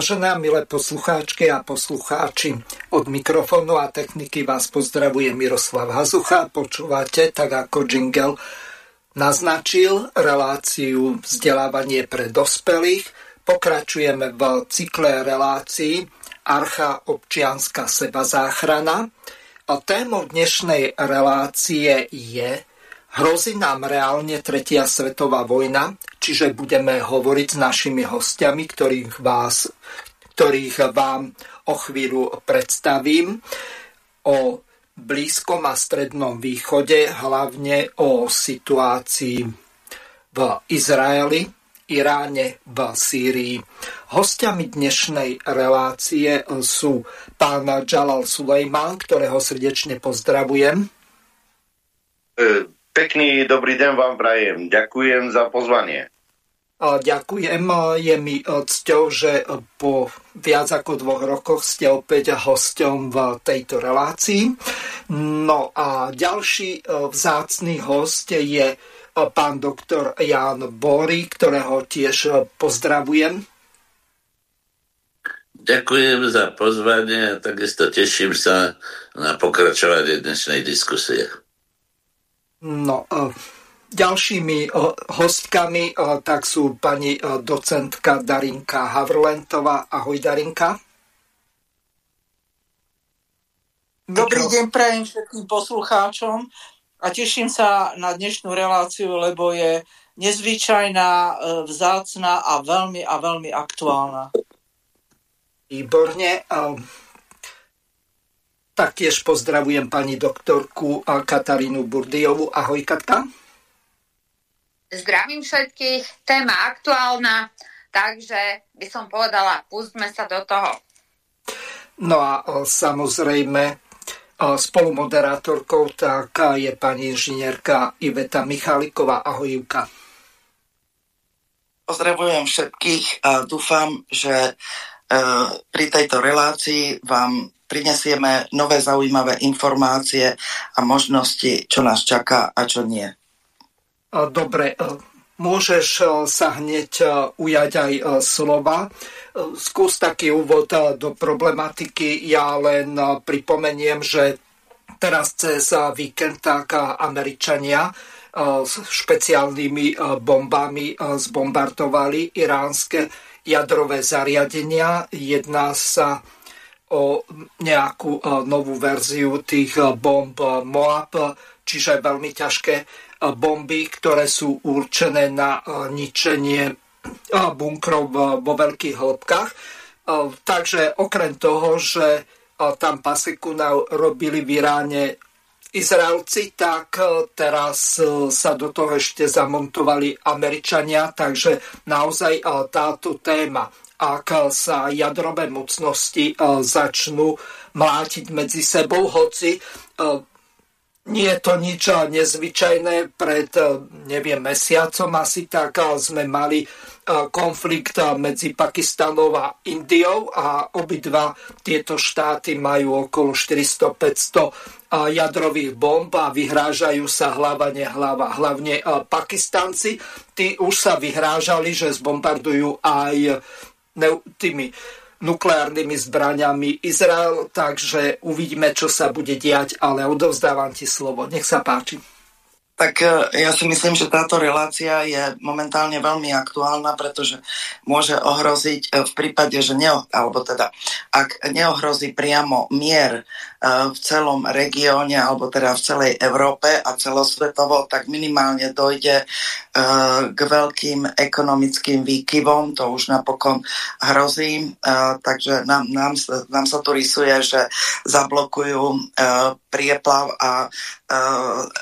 Vážené milé poslucháčky a poslucháči, od mikrofónu a techniky vás pozdravuje Miroslav Hazucha. Počúvate, tak ako Jingle naznačil, reláciu vzdelávanie pre dospelých. Pokračujeme v cykle relácií Archa občianská seba záchrana. A témou dnešnej relácie je Hrozí nám reálne tretia svetová vojna, čiže budeme hovoriť s našimi hostiami, ktorých, vás, ktorých vám o chvíľu predstavím o Blízkom a Strednom východe, hlavne o situácii v Izraeli, Iráne, v Sýrii. Hostiami dnešnej relácie sú pán Jalal Sulejman, ktorého srdečne pozdravujem. E Pekný dobrý deň vám prajem. Ďakujem za pozvanie. Ďakujem. Je mi cťou, že po viac ako dvoch rokoch ste opäť hosťom v tejto relácii. No a ďalší vzácný host je pán doktor Jan Bory, ktorého tiež pozdravujem. Ďakujem za pozvanie a takisto teším sa na pokračovanie dnešnej diskusie. No, e, ďalšími e, hostkami e, tak sú pani docentka Darinka Havrlentová. Ahoj Darinka. Dobrý deň prajem všetkým poslucháčom a teším sa na dnešnú reláciu, lebo je nezvyčajná, vzácná a veľmi a veľmi aktuálna. Výborne. Taktiež pozdravujem pani doktorku Katarínu Burdiovu. Ahoj, Katka. Zdravím všetkých. Téma aktuálna, takže by som povedala, pustme sa do toho. No a samozrejme spolumoderátorkou tak je pani inžinierka Iveta Michaliková. Ahoj, Juka. Pozdravujem všetkých a dúfam, že e, pri tejto relácii vám prinesieme nové zaujímavé informácie a možnosti, čo nás čaká a čo nie. Dobre, môžeš sa hneď ujať aj slova. Skús taký úvod do problematiky. Ja len pripomeniem, že teraz cez víkend tak Američania s špeciálnymi bombami zbombardovali iránske jadrové zariadenia. Jedná sa o nejakú e, novú verziu tých e, bomb e, Moab, čiže veľmi ťažké bomby, ktoré sú určené na ničenie bunkrov vo veľkých hĺbkach. Takže okrem toho, že tam paseku robili v Iráne Izraelci, tak teraz sa do toho ešte zamontovali Američania, takže naozaj táto téma ak sa jadrové mocnosti e, začnú mlátiť medzi sebou, hoci e, nie je to nič nezvyčajné. Pred, e, neviem, mesiacom asi tak sme mali konflikt medzi Pakistanom a Indiou a obidva tieto štáty majú okolo 400-500 jadrových bomb a vyhrážajú sa hlava nehlava. Hlavne Pakistanci, tí už sa vyhrážali, že zbombardujú aj tými nukleárnymi zbraniami Izrael, takže uvidíme, čo sa bude diať, ale odovzdávam ti slovo. Nech sa páči. Tak e, ja si myslím, že táto relácia je momentálne veľmi aktuálna, pretože môže ohroziť e, v prípade, že neo, alebo teda ak neohrozí priamo mier v celom regióne alebo teda v celej Európe a celosvetovo, tak minimálne dojde e, k veľkým ekonomickým výkyvom, to už napokon hrozí, e, takže nám, nám, nám sa tu rysuje, že zablokujú e, prieplav a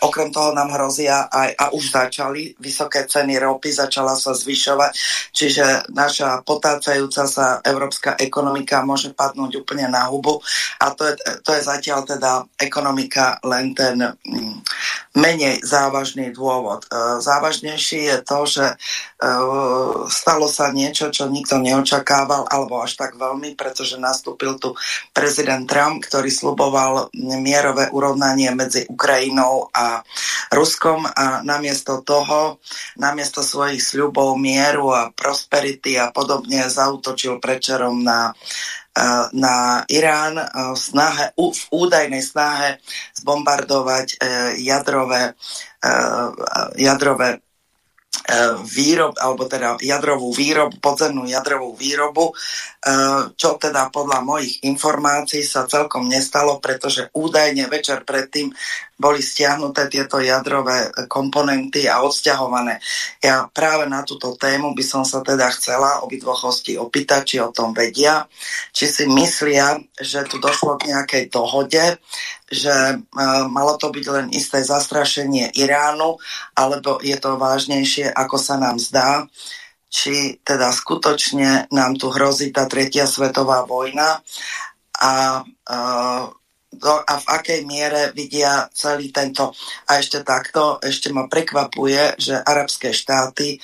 okrem toho nám hrozia aj, a už začali vysoké ceny ropy, začala sa zvyšovať, čiže naša potácajúca sa európska ekonomika môže padnúť úplne na hubu. A to je, to je zatiaľ teda ekonomika len ten mm, menej závažný dôvod. Uh, závažnejší je to, že uh, stalo sa niečo, čo nikto neočakával, alebo až tak veľmi, pretože nastúpil tu prezident Trump, ktorý sluboval mierové urovnanie medzi Ukrajinou a Ruskom a namiesto toho, namiesto svojich sľubov mieru a prosperity a podobne zautočil prečerom na e, na Irán v, snahe, v údajnej snahe zbombardovať e, jadrové, e, jadrové výrob, alebo teda jadrovú výrobu, podzemnú jadrovú výrobu, čo teda podľa mojich informácií sa celkom nestalo, pretože údajne večer predtým boli stiahnuté tieto jadrové komponenty a odsťahované. Ja práve na túto tému by som sa teda chcela obidvoch hostí opýtať, či o tom vedia, či si myslia, že tu došlo k nejakej dohode, že uh, malo to byť len isté zastrašenie Iránu, alebo je to vážnejšie, ako sa nám zdá, či teda skutočne nám tu hrozí tá tretia svetová vojna a do, a v akej miere vidia celý tento. A ešte takto, ešte ma prekvapuje, že arabské štáty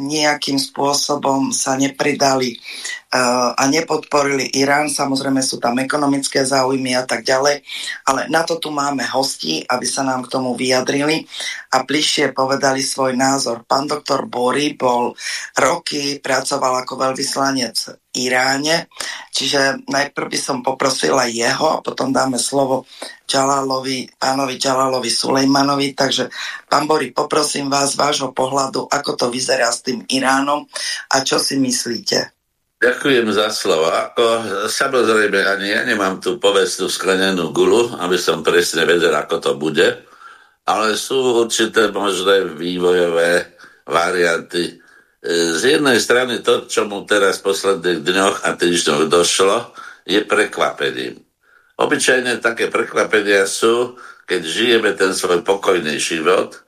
nejakým spôsobom sa nepridali a nepodporili Irán. Samozrejme sú tam ekonomické záujmy a tak ďalej, ale na to tu máme hosti, aby sa nám k tomu vyjadrili a bližšie povedali svoj názor. Pán doktor Bory bol roky, pracoval ako veľvyslanec v Iráne, čiže najprv by som poprosila jeho potom dáme slovo Čalálovi, pánovi Čalálovi Sulejmanovi. Takže, pán Bory, poprosím vás vášho pohľadu, ako to vyzerá s tým Iránom a čo si myslíte? Ďakujem za slovo. Ako, samozrejme, ani ja nemám tú povestnú sklenenú gulu, aby som presne vedel, ako to bude, ale sú určité možné vývojové varianty. Z jednej strany to, čo mu teraz v posledných dňoch a týždňoch došlo, je prekvapením. Obyčajne také prekvapenia sú, keď žijeme ten svoj pokojný život,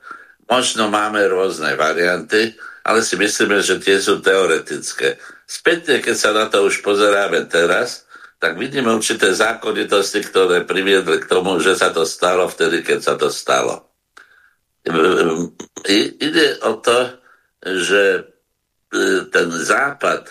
možno máme rôzne varianty, ale si myslíme, že tie sú teoretické Spätne, keď sa na to už pozeráme teraz, tak vidíme určité zákonitosti, ktoré priviedli k tomu, že sa to stalo vtedy, keď sa to stalo. Ide o to, že e, ten západ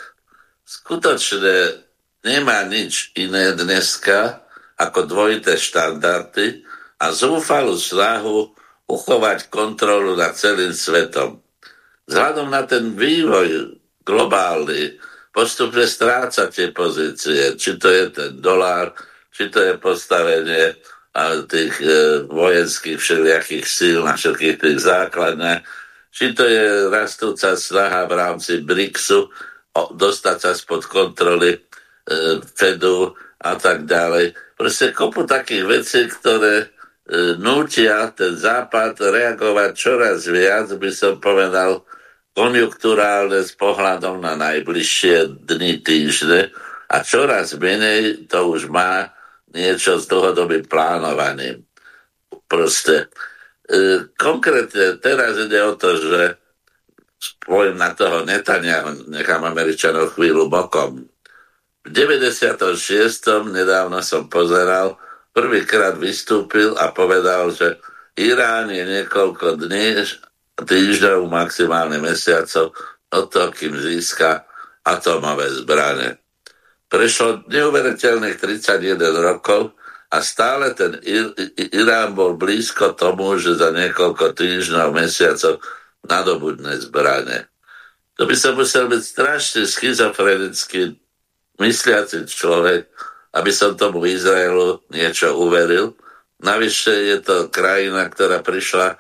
skutočne nemá nič iné dneska ako dvojité štandardy a zúfalú snahu uchovať kontrolu nad celým svetom. Vzhľadom na ten vývoj globálny, postupne stráca tie pozície, či to je ten dolár, či to je postavenie tých e, vojenských všelijakých síl na všetkých tých základne, či to je rastúca snaha v rámci BRICSu dostať sa spod kontroly e, Fedu a tak ďalej. Proste kopu takých vecí, ktoré e, nútia ten západ reagovať čoraz viac, by som povedal, konjunkturálne s pohľadom na najbližšie dny, týždne a čoraz menej to už má niečo s dlhodobým plánovaním. Proste e, konkrétne teraz ide o to, že spojím na toho Netanyahu, nechám Američanov chvíľu bokom. V 96. nedávno som pozeral, prvýkrát vystúpil a povedal, že Irán je niekoľko dní týždňov, maximálne mesiacov od toho, kým získa atomové zbrane. Prešlo neuveriteľných 31 rokov a stále ten Irán bol blízko tomu, že za niekoľko týždňov, mesiacov nadobudne zbrane. To by sa musel byť strašne schizofrenický mysliaci človek, aby som tomu Izraelu niečo uveril. Navyše je to krajina, ktorá prišla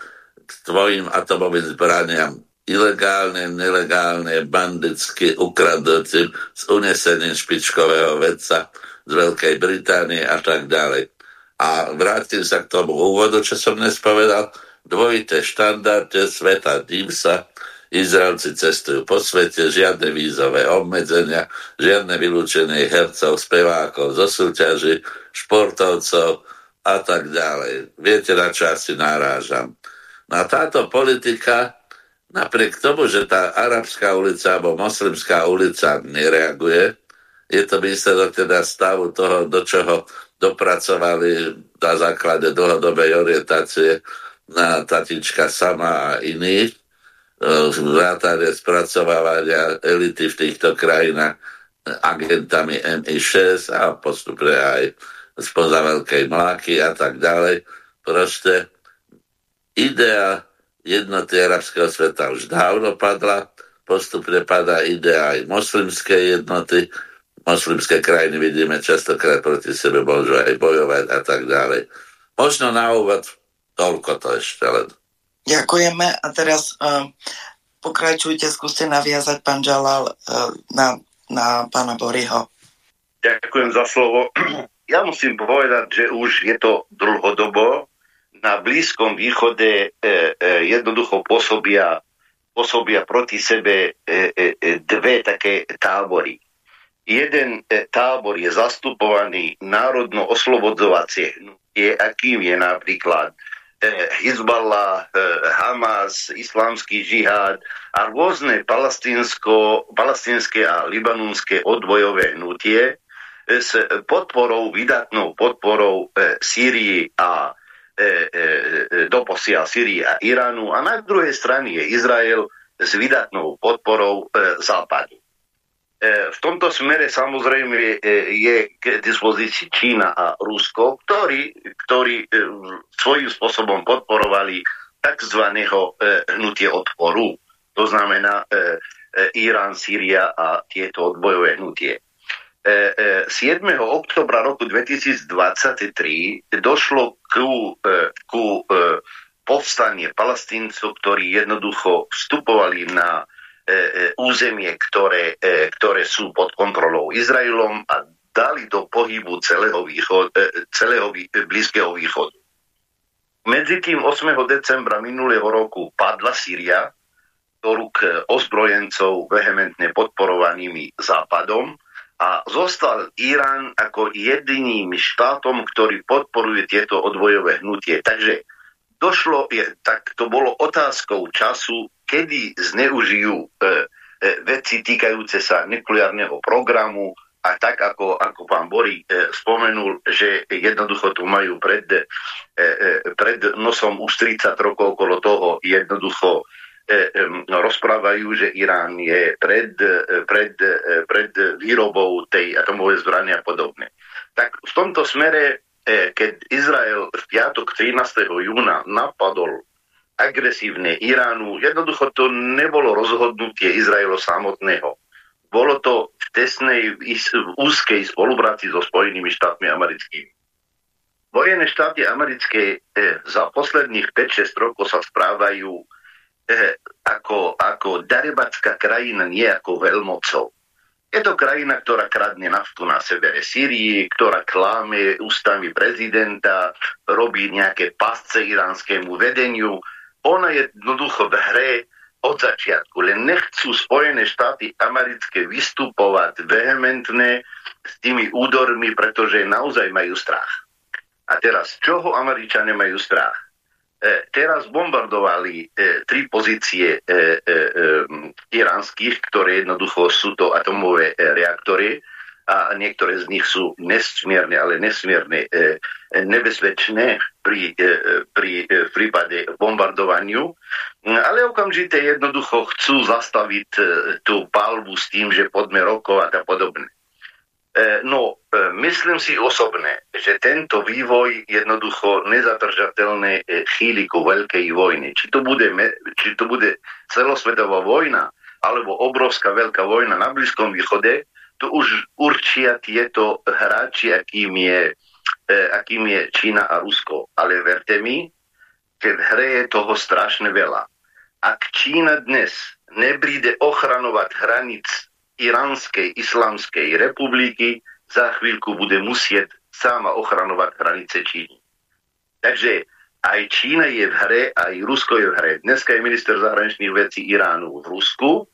k tvojim atomovým zbraniam ilegálne, nelegálne, bandicky ukradujúcim s unesením špičkového vedca z Veľkej Británie a tak ďalej. A vrátim sa k tomu úvodu, čo som dnes povedal. Dvojité štandarde sveta tým sa Izraelci cestujú po svete, žiadne vízové obmedzenia, žiadne vylúčenie hercov, spevákov zo súťaži, športovcov, a tak ďalej. Viete, na čo asi narážam. No a táto politika, napriek tomu, že tá arabská ulica alebo moslimská ulica nereaguje, je to výsledok teda stavu toho, do čoho dopracovali na základe dlhodobej orientácie na tatička sama a iných, vrátane spracovávania elity v týchto krajinách agentami MI6 a postupne aj spoza veľkej mláky a tak ďalej. Proste idea jednoty arabského sveta už dávno padla, postupne padá idea aj moslimskej jednoty, moslimské krajiny vidíme častokrát proti sebe môžu aj bojovať a tak ďalej. Možno na úvod toľko to ešte len. Ďakujeme a teraz uh, pokračujte, skúste naviazať pán Žalal uh, na, na pána Boriho. Ďakujem za slovo. Ja musím povedať, že už je to dlhodobo. Na Blízkom východe e, e, jednoducho pôsobia, pôsobia proti sebe e, e, e dve také tábory jeden e, tábor je zastupovaný národno-oslobodzovacie hnutie, akým je napríklad e, Hezbollah, e, Hamas, islamský žihad a rôzne palestinské a libanonské odbojové hnutie s podporou, vydatnou podporou Sýrii a doposiaľ Sýrii a Iránu a na druhej strane je Izrael s vydatnou podporou Západu. E, v tomto smere samozrejme e, je k dispozícii Čína a Rusko, ktorí, ktorí e, svojím spôsobom podporovali tzv. hnutie odporu. To znamená Irán, Sýria a tieto odbojové hnutie. 7. oktobra roku 2023 došlo ku, ku povstanie palestíncov, ktorí jednoducho vstupovali na územie, ktoré, e, ktoré sú pod kontrolou Izraelom a dali do pohybu celého, východ, celého Blízkeho východu. Medzi tým 8. decembra minulého roku padla Syria do rúk ozbrojencov vehementne podporovanými Západom a zostal Irán ako jediným štátom, ktorý podporuje tieto odvojové hnutie. Takže došlo, tak to bolo otázkou času, kedy zneužijú e, e, veci týkajúce sa nukleárneho programu a tak ako, ako pán Borí e, spomenul, že jednoducho tu majú pred, e, e, pred nosom už 30 rokov okolo toho jednoducho e, e, rozprávajú, že Irán je pred, e, pred, e, pred výrobou tej atomovej zbrane a podobne. Tak v tomto smere, e, keď Izrael v piatok 13. júna napadol agresívne Iránu. Jednoducho to nebolo rozhodnutie Izraelo samotného. Bolo to v tesnej, v úzkej spolupráci so Spojenými štátmi americkými. Vojené štáty americké eh, za posledných 5-6 rokov sa správajú eh, ako, ako darebacká krajina, nie ako veľmocou. Je to krajina, ktorá kradne naftu na severe Sýrii, ktorá kláme ústami prezidenta, robí nejaké pasce iránskému vedeniu, ona je jednoducho v hre od začiatku. Len nechcú Spojené štáty americké vystupovať vehementne s tými údormi, pretože naozaj majú strach. A teraz, čoho Američania majú strach? E, teraz bombardovali e, tri pozície e, e, e, iránskych, ktoré jednoducho sú to atomové e, reaktory a niektoré z nich sú nesmierne, ale nesmierne e, nebezpečné pri, e, pri e, prípade bombardovaniu, ale okamžite jednoducho chcú zastaviť e, tú palbu s tým, že poďme rokovať a podobne. E, no, e, myslím si osobne, že tento vývoj jednoducho nezatržateľné e, chýli ku veľkej vojny. Či to, bude, či to bude celosvetová vojna, alebo obrovská veľká vojna na Blízkom východe, to už určia tieto hráči, akým je, e, akým je Čína a Rusko. Ale verte mi, v hre je toho strašne veľa. Ak Čína dnes nebríde ochranovať hranic Iránskej islamskej republiky, za chvíľku bude musieť sama ochranovať hranice Číny. Takže aj Čína je v hre, aj Rusko je v hre. Dneska je minister zahraničných vecí Iránu v Rusku,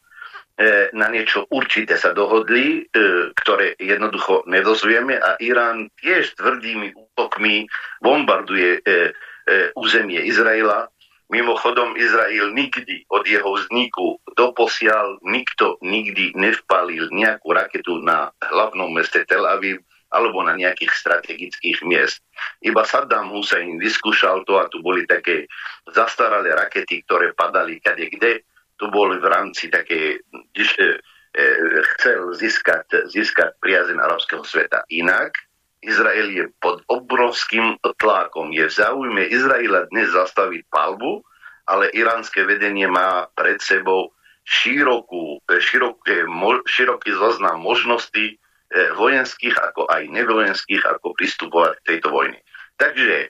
na niečo určité sa dohodli, ktoré jednoducho nedozvieme a Irán tiež tvrdými útokmi bombarduje územie Izraela. Mimochodom, Izrael nikdy od jeho vzniku doposiaľ nikto nikdy nevpalil nejakú raketu na hlavnom meste Tel Aviv alebo na nejakých strategických miest. Iba Saddam Hussein vyskúšal to a tu boli také zastaralé rakety, ktoré padali kade kde. Tu boli v rámci také, e, e, chcel získať, získať priazeň arabského sveta. Inak Izrael je pod obrovským tlakom. Je v záujme Izraela dnes zastaviť palbu, ale iránske vedenie má pred sebou širokú, široký, široký zoznam možností, E, vojenských ako aj nevojenských, ako pristupovať k tejto vojne. Takže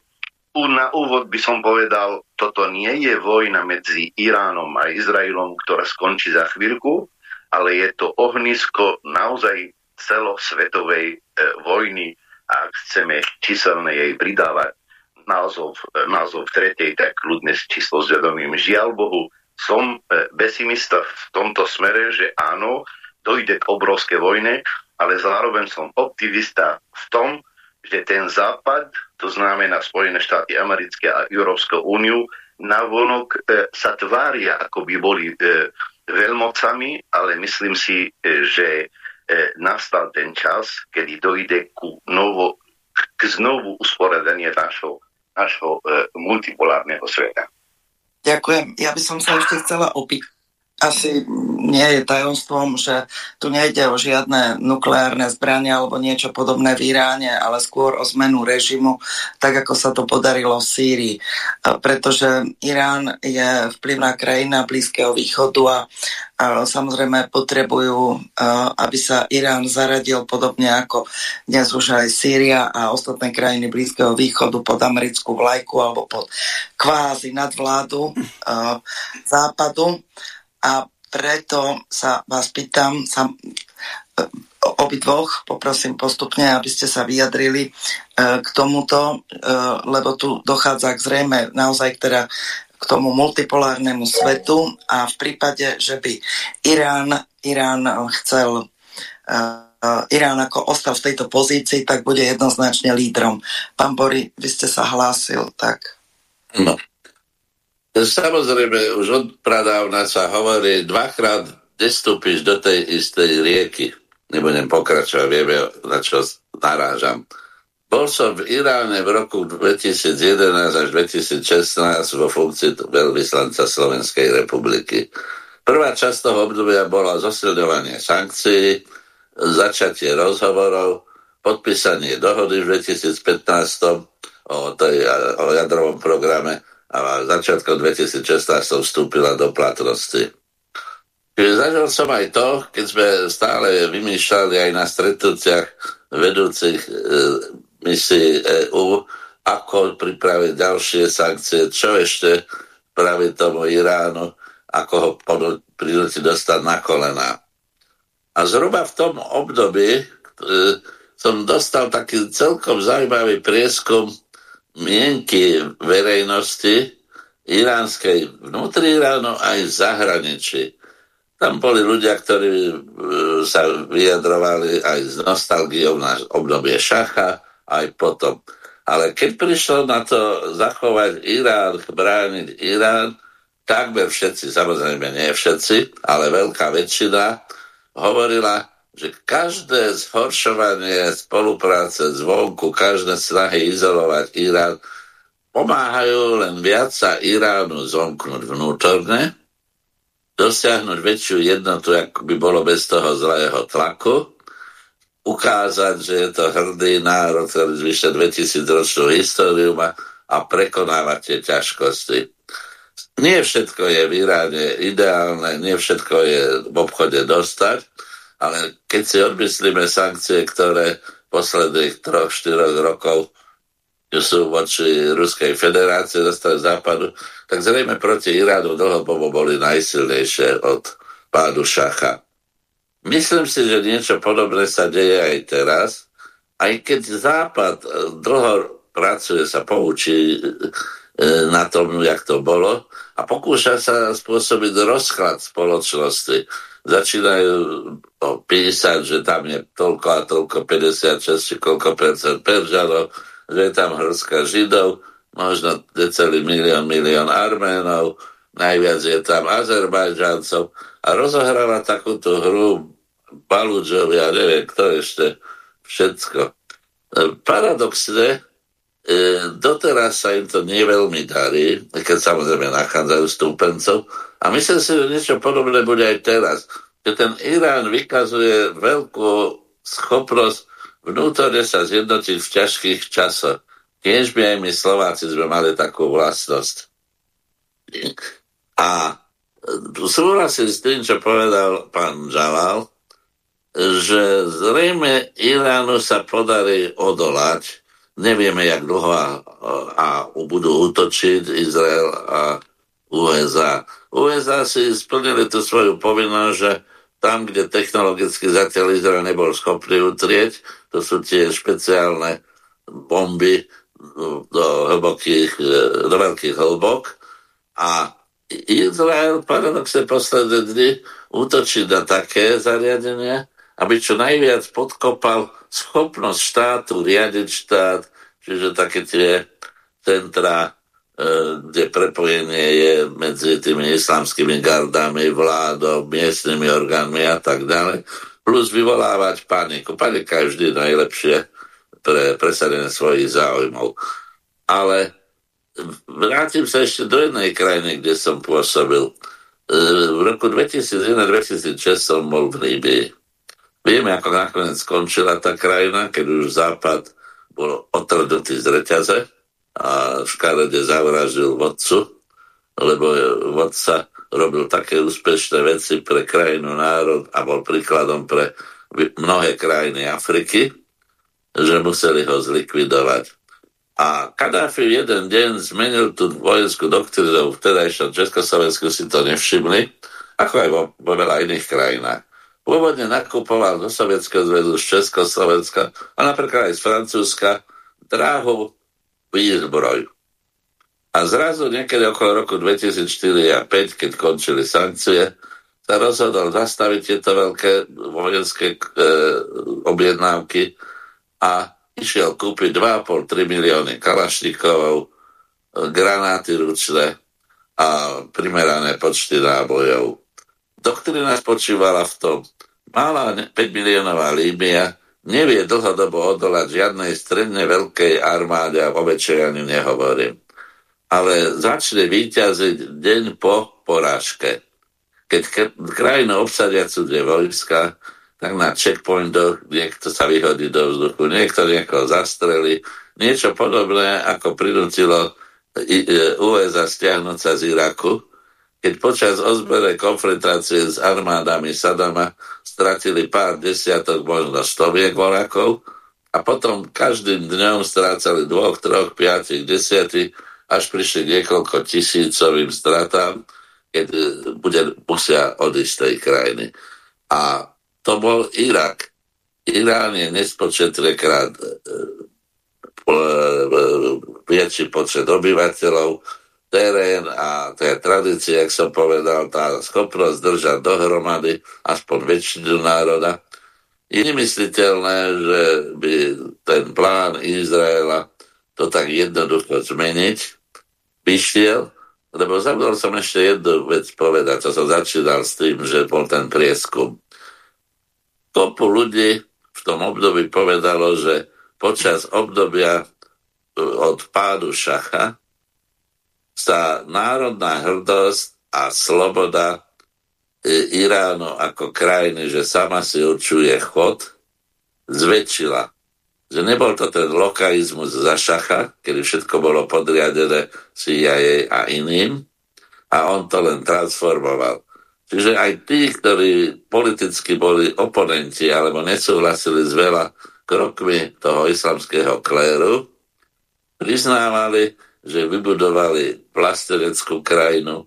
na úvod by som povedal, toto nie je vojna medzi Iránom a Izraelom, ktorá skončí za chvíľku, ale je to ohnisko naozaj celosvetovej e, vojny a ak chceme číselne jej pridávať názov, e, názov tretej, tak kľudne s číslo zvedomím. Žiaľ Bohu, som e, pesimista v tomto smere, že áno, dojde k obrovskej vojne, ale zároveň som optimista v tom, že ten západ, to znamená Spojené štáty americké a Európsku úniu, navonok e, sa tvária, ako by boli e, veľmocami, ale myslím si, e, že nastal ten čas, kedy dojde ku novo, k znovu usporadanie našho, našho multipolárneho sveta. Ďakujem. Ja by som sa ešte chcela opýtať asi nie je tajomstvom, že tu nejde o žiadne nukleárne zbrania alebo niečo podobné v Iráne, ale skôr o zmenu režimu, tak ako sa to podarilo v Sýrii. Pretože Irán je vplyvná krajina Blízkeho východu a, a samozrejme potrebujú, aby sa Irán zaradil podobne ako dnes už aj Sýria a ostatné krajiny Blízkeho východu pod americkú vlajku alebo pod kvázi nadvládu západu a preto sa vás pýtam, sa, e, obidvoch, poprosím postupne, aby ste sa vyjadrili e, k tomuto, e, lebo tu dochádza k zrejme naozaj teda k tomu multipolárnemu svetu a v prípade, že by Irán, Irán chcel Irán ako ostal v tejto pozícii, tak bude jednoznačne lídrom. Pán Bori, vy ste sa hlásil, tak... No, Samozrejme, už od pradávna sa hovorí, dvakrát nestúpiš do tej istej rieky. Nebudem pokračovať, vieme, na čo narážam. Bol som v Iráne v roku 2011 až 2016 vo funkcii veľvyslanca Slovenskej republiky. Prvá časť toho obdobia bola zosilňovanie sankcií, začatie rozhovorov, podpísanie dohody v 2015 o, tej, o jadrovom programe a začiatkom 2016 som vstúpila do platnosti. Čiže zažil som aj to, keď sme stále vymýšľali aj na stretnutiach vedúcich e, misií EU, ako pripraviť ďalšie sankcie, čo ešte praviť tomu Iránu, ako ho prinútiť dostať na kolena. A zhruba v tom období e, som dostal taký celkom zaujímavý prieskum mienky verejnosti iránskej vnútri Iránu aj v zahraničí. Tam boli ľudia, ktorí e, sa vyjadrovali aj s nostalgiou na obdobie šacha, aj potom. Ale keď prišlo na to zachovať Irán, brániť Irán, takmer všetci, samozrejme nie všetci, ale veľká väčšina, hovorila, že každé zhoršovanie spolupráce zvonku, každé snahy izolovať Irán pomáhajú len viac sa Iránu zomknúť vnútorne, dosiahnuť väčšiu jednotu, ako by bolo bez toho zlého tlaku, ukázať, že je to hrdý národ, ktorý zvyše 2000 ročnú históriu má a prekonávať tie ťažkosti. Nie všetko je v Iráne ideálne, nie všetko je v obchode dostať, ale keď si odmyslíme sankcie, ktoré posledných troch, štyroch rokov sú voči Ruskej federácie zo západu, tak zrejme proti Iránu dlhodobo boli najsilnejšie od pádu šacha. Myslím si, že niečo podobné sa deje aj teraz, aj keď Západ dlho pracuje, sa poučí e, na tom, jak to bolo a pokúša sa spôsobiť rozklad spoločnosti začínajú no, písať, že tam je toľko a toľko 56 či koľko percent Peržanov, že je tam hrska Židov, možno celý milión, milión Arménov, najviac je tam Azerbajdžancov a rozohráva takúto hru Baludžovi a neviem kto ešte všetko. Paradoxne, e, doteraz sa im to nie veľmi darí, keď samozrejme nachádzajú stúpencov. A myslím si, že niečo podobné bude aj teraz. Že ten Irán vykazuje veľkú schopnosť vnútorne sa zjednotiť v ťažkých časoch. Tiež by aj my Slováci sme mali takú vlastnosť. A súhlasím s tým, čo povedal pán Žalal, že zrejme Iránu sa podarí odolať. Nevieme, jak dlho a, a budú útočiť Izrael a USA. USA si splnili tú svoju povinnosť, že tam, kde technologicky zatiaľ Izrael nebol schopný utrieť, to sú tie špeciálne bomby do hlbokých, do veľkých hlbok. A Izrael paradoxne posledné dny útočí na také zariadenia, aby čo najviac podkopal schopnosť štátu riadiť štát, čiže také tie centra, e, kde prepojenie je medzi tými islamskými gardami, vládou, miestnymi orgánmi a tak ďalej, plus vyvolávať paniku. Panika je vždy najlepšie pre presadenie svojich záujmov. Ale vrátim sa ešte do jednej krajiny, kde som pôsobil. E, v roku 2001-2006 som bol v Líbii. Vieme, ako nakoniec skončila tá krajina, keď už Západ bol otrdnutý z reťaze a škarede zavraždil vodcu, lebo vodca robil také úspešné veci pre krajinu, národ a bol príkladom pre mnohé krajiny Afriky, že museli ho zlikvidovať. A Kadáfi jeden deň zmenil tú vojenskú doktrínu, vtedajšom Československu si to nevšimli, ako aj vo, vo veľa iných krajinách. Pôvodne nakupoval zo Sovietskeho zväzu z Československa a napríklad aj z Francúzska dráhu výzbroj. A zrazu niekedy okolo roku 2004 a 2005, keď končili sankcie, sa rozhodol zastaviť tieto veľké vojenské e, objednávky a išiel kúpiť 2,5-3 milióny kalašníkov, granáty ručné a primerané počty nábojov. Doktrina spočívala v tom, malá 5 miliónová Líbia nevie dlhodobo odolať žiadnej stredne veľkej armáde a o ani nehovorím. Ale začne výťaziť deň po porážke. Keď krajinu obsadia cudzie vojska, tak na checkpointoch niekto sa vyhodí do vzduchu, niekto niekoho zastreli. Niečo podobné, ako prinútilo USA stiahnuť sa z Iraku, keď počas ozbere konfrontácie s armádami Sadama stratili pár desiatok, možno stoviek vorakov a potom každým dňom strácali dvoch, troch, piatich, desiatich, až prišli niekoľko tisícovým stratám, keď e, bude, musia odísť z tej krajiny. A to bol Irak. Irán je nespočetrekrát e, e, väčší počet obyvateľov, terén a to je tradícia, jak som povedal, tá schopnosť držať dohromady aspoň väčšinu národa. Je nemysliteľné, že by ten plán Izraela to tak jednoducho zmeniť vyšiel, lebo zabudol som ešte jednu vec povedať, čo som začínal s tým, že bol ten prieskum. Kopu ľudí v tom období povedalo, že počas obdobia od pádu šacha sa národná hrdosť a sloboda e, Iránu ako krajiny, že sama si určuje chod, zväčšila. Že nebol to ten lokalizmus za šacha, kedy všetko bolo podriadené CIA a iným a on to len transformoval. Čiže aj tí, ktorí politicky boli oponenti alebo nesúhlasili s veľa krokmi toho islamského kléru, priznávali, že vybudovali plastereckú krajinu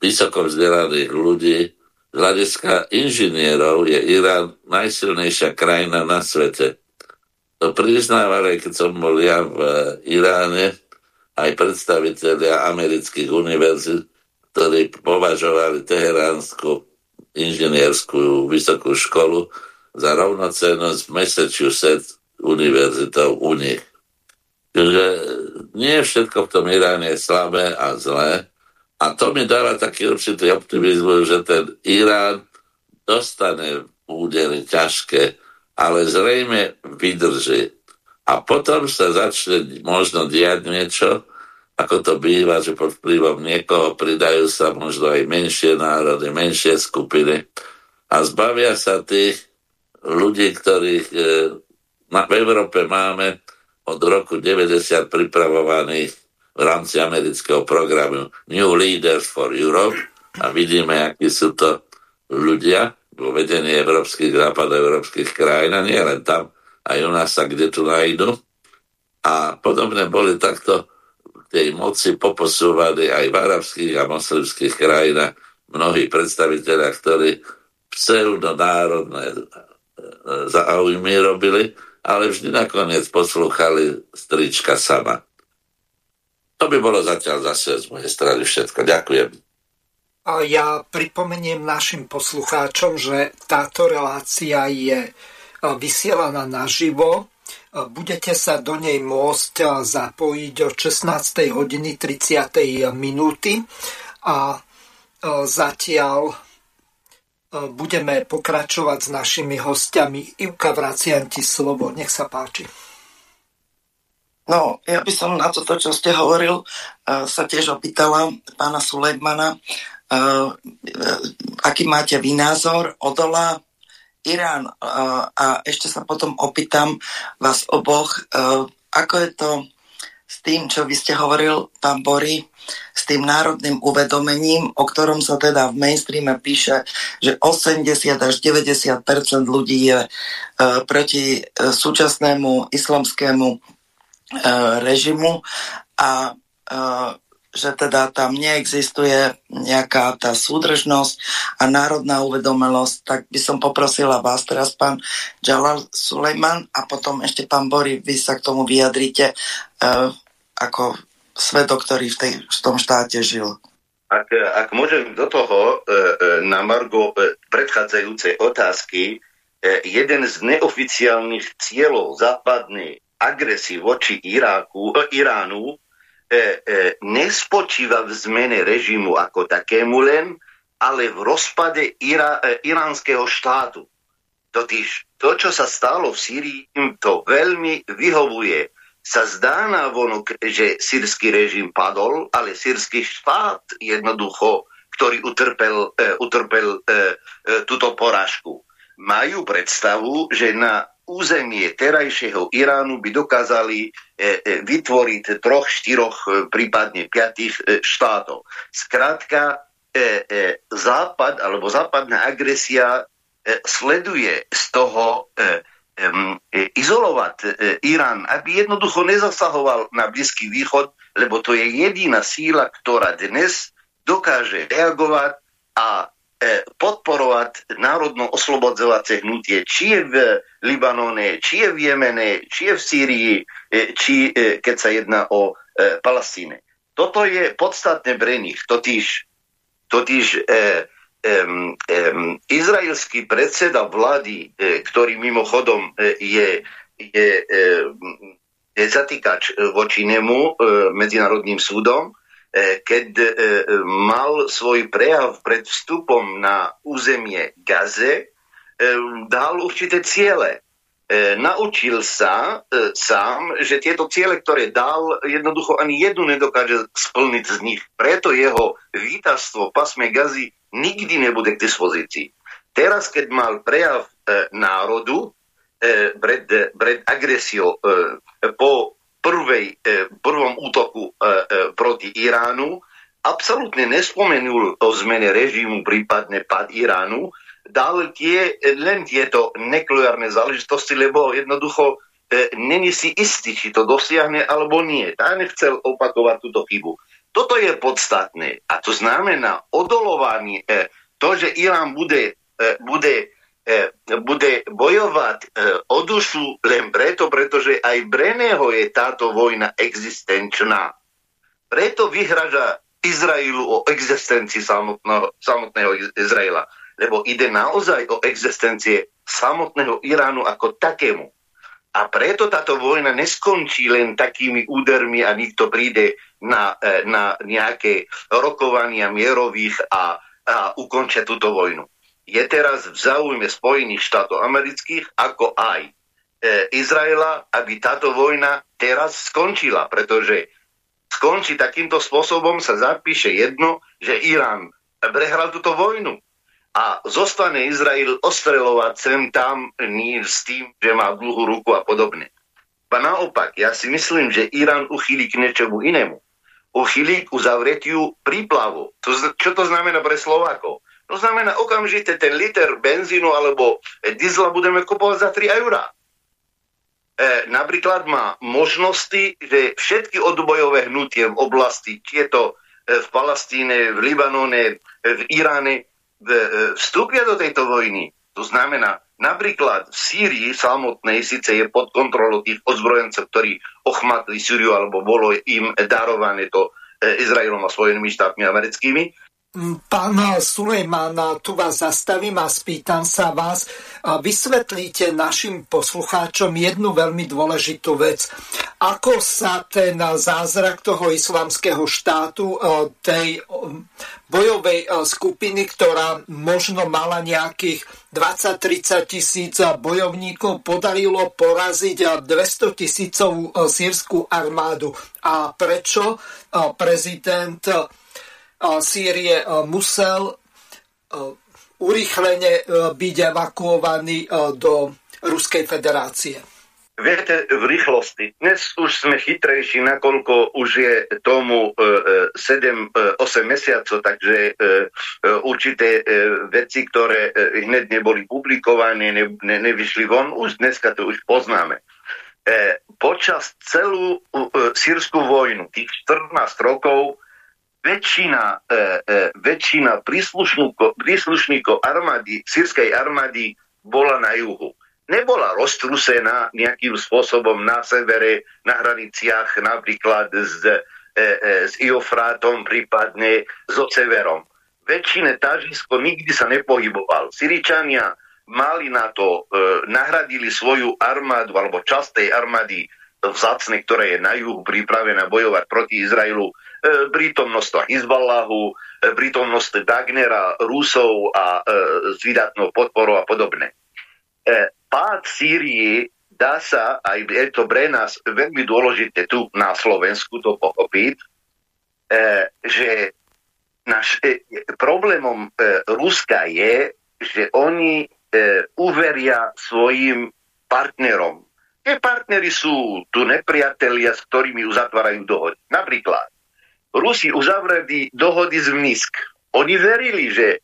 vysoko vzdelaných ľudí. Z hľadiska inžinierov je Irán najsilnejšia krajina na svete. To priznávali, keď som bol ja v Iráne, aj predstavitelia amerických univerzít, ktorí považovali Teheránsku inžinierskú vysokú školu za rovnocennosť Massachusetts univerzitou u nich. Čiže nie všetko v tom Iráne je slabé a zlé. A to mi dáva taký určitý optimizmus, že ten Irán dostane údery ťažké, ale zrejme vydrží. A potom sa začne možno diať niečo, ako to býva, že pod vplyvom niekoho pridajú sa možno aj menšie národy, menšie skupiny a zbavia sa tých ľudí, ktorých e, na, v Európe máme od roku 90 pripravovaných v rámci amerického programu New Leaders for Europe a vidíme, akí sú to ľudia vo vedení európskych, západoeurópskych krajín a nie len tam, aj u nás sa kde tu nájdu. A podobne boli takto tej moci poposúvali aj v arabských a moslimských krajinách mnohí predstaviteľa, ktorí pseudonárodné e, záujmy robili, ale vždy nakoniec poslúchali strička sama. To by bolo zatiaľ zase z mojej strany všetko. Ďakujem. Ja pripomeniem našim poslucháčom, že táto relácia je vysielaná naživo Budete sa do nej môcť zapojiť od 16. hodiny 30. minúty a zatiaľ budeme pokračovať s našimi hostiami. Ivka, vraciam ti slovo, nech sa páči. No, ja by som na toto, čo ste hovoril, sa tiež opýtala pána Sulejmana, aký máte vy názor, odolá Irán a ešte sa potom opýtam vás oboch, ako je to s tým, čo vy ste hovoril, pán Bory, s tým národným uvedomením, o ktorom sa teda v mainstreame píše, že 80 až 90% ľudí je proti e, súčasnému islamskému e, režimu a že teda tam neexistuje nejaká tá súdržnosť a národná uvedomelosť, tak by som poprosila vás teraz, pán Jalal Sulejman a potom ešte pán Bory, vy sa k tomu vyjadrite uh, ako svedok, ktorý v, tej, v tom štáte žil. Ak, ak môžem do toho uh, na Margo predchádzajúcej otázky, jeden z neoficiálnych cieľov západnej agresii voči Iráku, Iránu e, e, nespočíva v zmene režimu ako takému len, ale v rozpade Ira, e, iránskeho štátu. Totiž to, čo sa stalo v Sýrii, im to veľmi vyhovuje. Sa zdá na vonok, že sírsky režim padol, ale sírsky štát jednoducho, ktorý utrpel, e, utrpel e, e, túto porážku. Majú predstavu, že na územie terajšieho Iránu by dokázali e, e, vytvoriť troch, štyroch, e, prípadne piatých štátov. Skrátka, západ alebo západná agresia sleduje z toho izolovať Irán, aby jednoducho nezasahoval na Blízky východ, lebo to je jediná síla, ktorá dnes dokáže reagovať a E, podporovať národno-oslobodzovacie hnutie, či je v Libanone, či je v Jemene, či je v Sýrii, e, či e, keď sa jedná o Palestíne. Toto je podstatné pre nich, totiž, totiž e, e, e, izraelský predseda vlády, e, ktorý mimochodom je, je, e, je zatýkač voči nemu e, Medzinárodným súdom, E, keď e, mal svoj prejav pred vstupom na územie Gaze, e, dal určité ciele. Naučil sa sám, že tieto ciele, ktoré dal, jednoducho ani jednu nedokáže splniť z nich. Preto jeho vítažstvo v pasme Gazy nikdy nebude k dispozícii. Teraz, keď mal prejav národu pred, pred agresiou po prvej, e, prvom útoku e, e, proti Iránu, absolútne nespomenul o zmene režimu, prípadne pad Iránu, dal tie, len tieto nekleárne záležitosti, lebo jednoducho není si istý, či to dosiahne alebo nie. Tá nechcel opakovať túto chybu. Toto je podstatné. A to znamená odolovanie, to, že Irán bude, bude E, bude bojovať e, o dušu len preto, pretože aj pre neho je táto vojna existenčná. Preto vyhraža Izraelu o existencii samotného, samotného Izraela. lebo ide naozaj o existencie samotného Iránu ako takému. A preto táto vojna neskončí len takými údermi a nikto príde na, e, na nejaké rokovania mierových a, a ukončia túto vojnu. Je teraz v záujme Spojených štátov amerických, ako aj e, Izraela, aby táto vojna teraz skončila, pretože skončí takýmto spôsobom, sa zapíše jedno, že Irán prehral túto vojnu a zostane Izrael ostrelovať sem tam s tým, že má dlhú ruku a podobne. A naopak, ja si myslím, že Irán uchýli k niečomu inému. Uchýli k uzavretiu príplavu. To, čo to znamená pre Slovákov? To znamená okamžite ten liter benzínu alebo diesla budeme kupovať za 3 eurá. E, napríklad má možnosti, že všetky odbojové hnutie v oblasti, či je to e, v Palestíne, v Libanone, v Iráne, E, vstúpia do tejto vojny. To znamená, napríklad v Sýrii samotnej síce je pod kontrolou tých ozbrojencov, ktorí ochmatli Sýriu, alebo bolo im darované to e, Izraelom a Spojenými štátmi americkými, Pán Sulejman, tu vás zastavím a spýtam sa vás. Vysvetlíte našim poslucháčom jednu veľmi dôležitú vec. Ako sa ten zázrak toho islamského štátu, e, tej bojovej e, skupiny, ktorá možno mala nejakých 20-30 tisíc bojovníkov, podarilo poraziť 200 tisícovú e, sírskú armádu. A prečo prezident Sýrie musel urýchlene byť evakuovaný do Ruskej federácie. Viete, v rýchlosti. Dnes už sme chytrejší, nakoľko už je tomu 7-8 mesiacov, takže určité veci, ktoré hneď neboli publikované, ne, ne, nevyšli von, už dneska to už poznáme. Počas celú sírskú vojnu, tých 14 rokov, väčšina, e, e, väčšina príslušníkov armády, sírskej armády bola na juhu. Nebola roztrusená nejakým spôsobom na severe, na hraniciach napríklad s, e, e, s Iofrátom, prípadne so severom. Väčšine tážisko nikdy sa nepohyboval. Syričania mali na to, e, nahradili svoju armádu alebo časť tej armády vzácne, ktoré je na juhu pripravená bojovať proti Izraelu, E, prítomnosť Hizballahu, e, prítomnosť Dagnera, Rusov a e, s vydatnou podporou a podobne. Pád Sýrii dá sa, aj je to pre nás veľmi dôležité tu na Slovensku to pochopiť, že naš, problémom Ruska je, že oni uveria svojim partnerom. Tie partnery sú tu nepriatelia, s ktorými uzatvárajú dohody. Napríklad Rusi uzavreli dohody z Minsk. Oni verili, že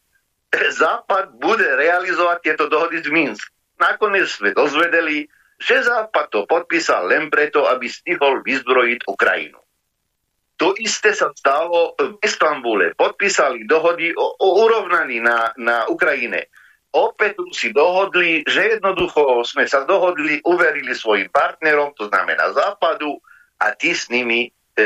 Západ bude realizovať tieto dohody z Minsk. Nakoniec sme dozvedeli, že Západ to podpísal len preto, aby stihol vyzbrojiť Ukrajinu. To isté sa stalo v Istambule. Podpísali dohody o, o urovnaní na, na Ukrajine. Opäť si dohodli, že jednoducho sme sa dohodli, uverili svojim partnerom, to znamená Západu, a tí s nimi e, e,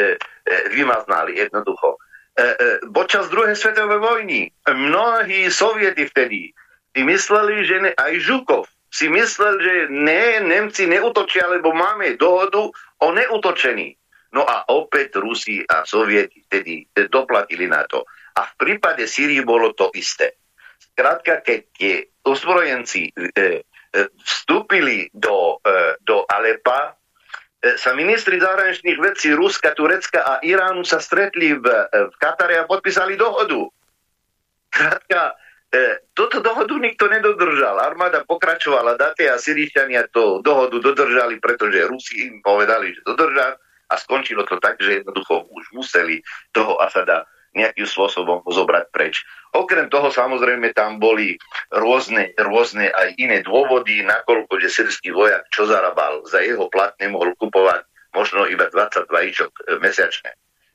vymaznali jednoducho. E, e, počas druhej svetovej vojny mnohí sovieti vtedy mysleli, že ne, aj Žukov si myslel, že ne, Nemci neutočia, lebo máme dohodu o neutočení. No a opäť Rusi a Sovieti vtedy doplatili na to. A v prípade Sýrii bolo to isté. Skrátka, keď tie ozbrojenci e, e, vstúpili do, e, do Alepa, E, sa ministri zahraničných vecí Ruska, Turecka a Iránu sa stretli v, e, v Katare a podpísali dohodu. Krátka, toto dohodu nikto nedodržal. Armáda pokračovala, Date a Syričania to dohodu dodržali, pretože Rusi im povedali, že dodržali a skončilo to tak, že jednoducho už museli toho Asada nejakým spôsobom zobrať preč. Okrem toho samozrejme tam boli rôzne, rôzne aj iné dôvody, nakoľko, že sírsky vojak, čo zarábal, za jeho plat nemohol kupovať možno iba 20 vajíčok e, mesačne.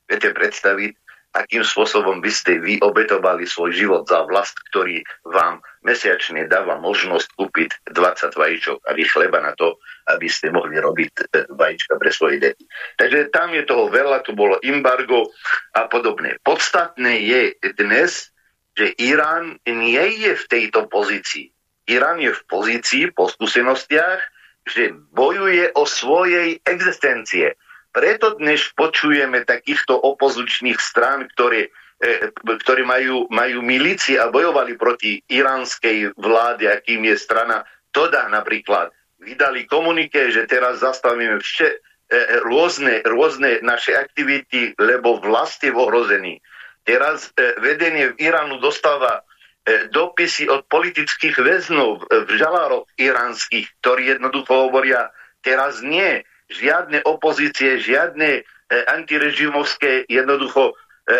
Viete predstaviť, akým spôsobom by ste vy obetovali svoj život za vlast, ktorý vám mesiačne dáva možnosť kúpiť 20 vajíčok a chleba na to, aby ste mohli robiť e, vajíčka pre svoje deti. Takže tam je toho veľa, tu bolo embargo a podobne. Podstatné je dnes, že Irán nie je v tejto pozícii. Irán je v pozícii po skúsenostiach, že bojuje o svojej existencie. Preto dnes počujeme takýchto opozičných strán, ktoré, e, ktoré majú, majú milície a bojovali proti iránskej vláde, akým je strana Toda napríklad. Vydali komunike, že teraz zastavíme vše, e, rôzne, rôzne naše aktivity, lebo vlast je ohrozený. Teraz e, vedenie v Iránu dostáva E, dopisy od politických väznov v žalároch iránskych, ktorí jednoducho hovoria, teraz nie, žiadne opozície, žiadne e, antirežimovské jednoducho e,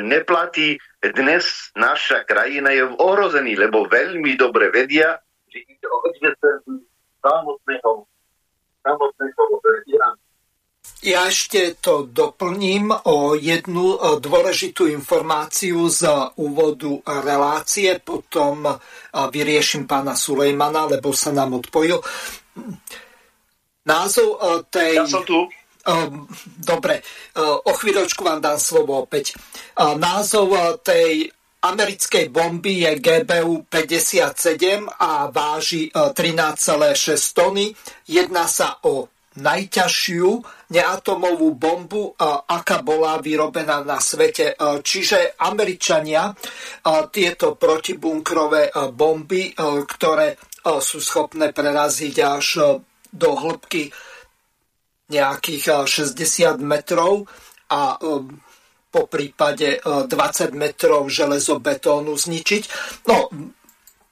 neplatí. Dnes naša krajina je v ohrození, lebo veľmi dobre vedia, že ide o samotného, Iránu. Ja ešte to doplním o jednu e, dôležitú informáciu z úvodu relácie, potom e, vyrieším pána Sulejmana, lebo sa nám odpojil. Názov e, tej... Ja som tu. Dobre, o chvíľočku vám dám slovo opäť. Názov tej americkej bomby je GBU 57 a váži 13,6 tony. Jedná sa o najťažšiu neatomovú bombu, aká bola vyrobená na svete. Čiže Američania tieto protibunkrové bomby, ktoré sú schopné preraziť až do hĺbky nejakých 60 metrov a po prípade 20 metrov železobetónu zničiť. No,